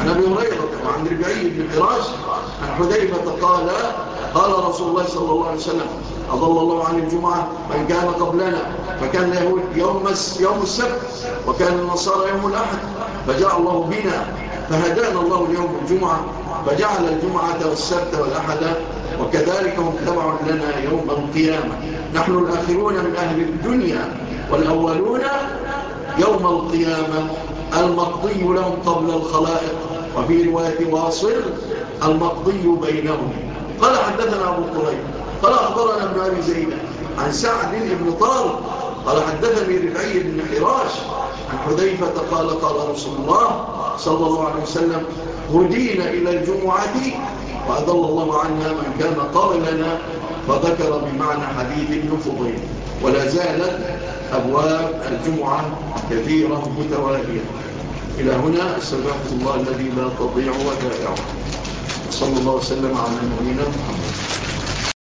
عن أبي هريرة وعن ربعي بن حراش عن حذيفة قال قال رسول الله صلى الله عليه وسلم أضل الله عن الجمعة من كان قبلنا فكان يوم, يوم السبت وكان النصارى يوم الأحد فجاء الله بنا فهدانا الله اليوم الجمعة فجعل الجمعة والسبت والأحد وكذلك هم تبع لنا يوم القيامة. نحن الآخرون من أهل الدنيا والأولون يوم القيامة. المقضي لهم قبل الخلائق وفي رواية واصل المقضي بينهم. قال حدثنا أبو قريب قال أخبرنا ابن أبي زينة عن سعد بن طارق قال حدثني رفعي بن حراش عن حذيفة قال قال رسول الله صلى الله عليه وسلم هدينا إلى الجمعة؟ فأذل الله عنا من كان قبلنا فذكر بمعنى حديث ابن فضيل ولا زالت أبواب الجمعة كثيرة متوالية إلى هنا سبحة الله الذي لا تضيع ودائعه صلى الله وسلم على نبينا محمد.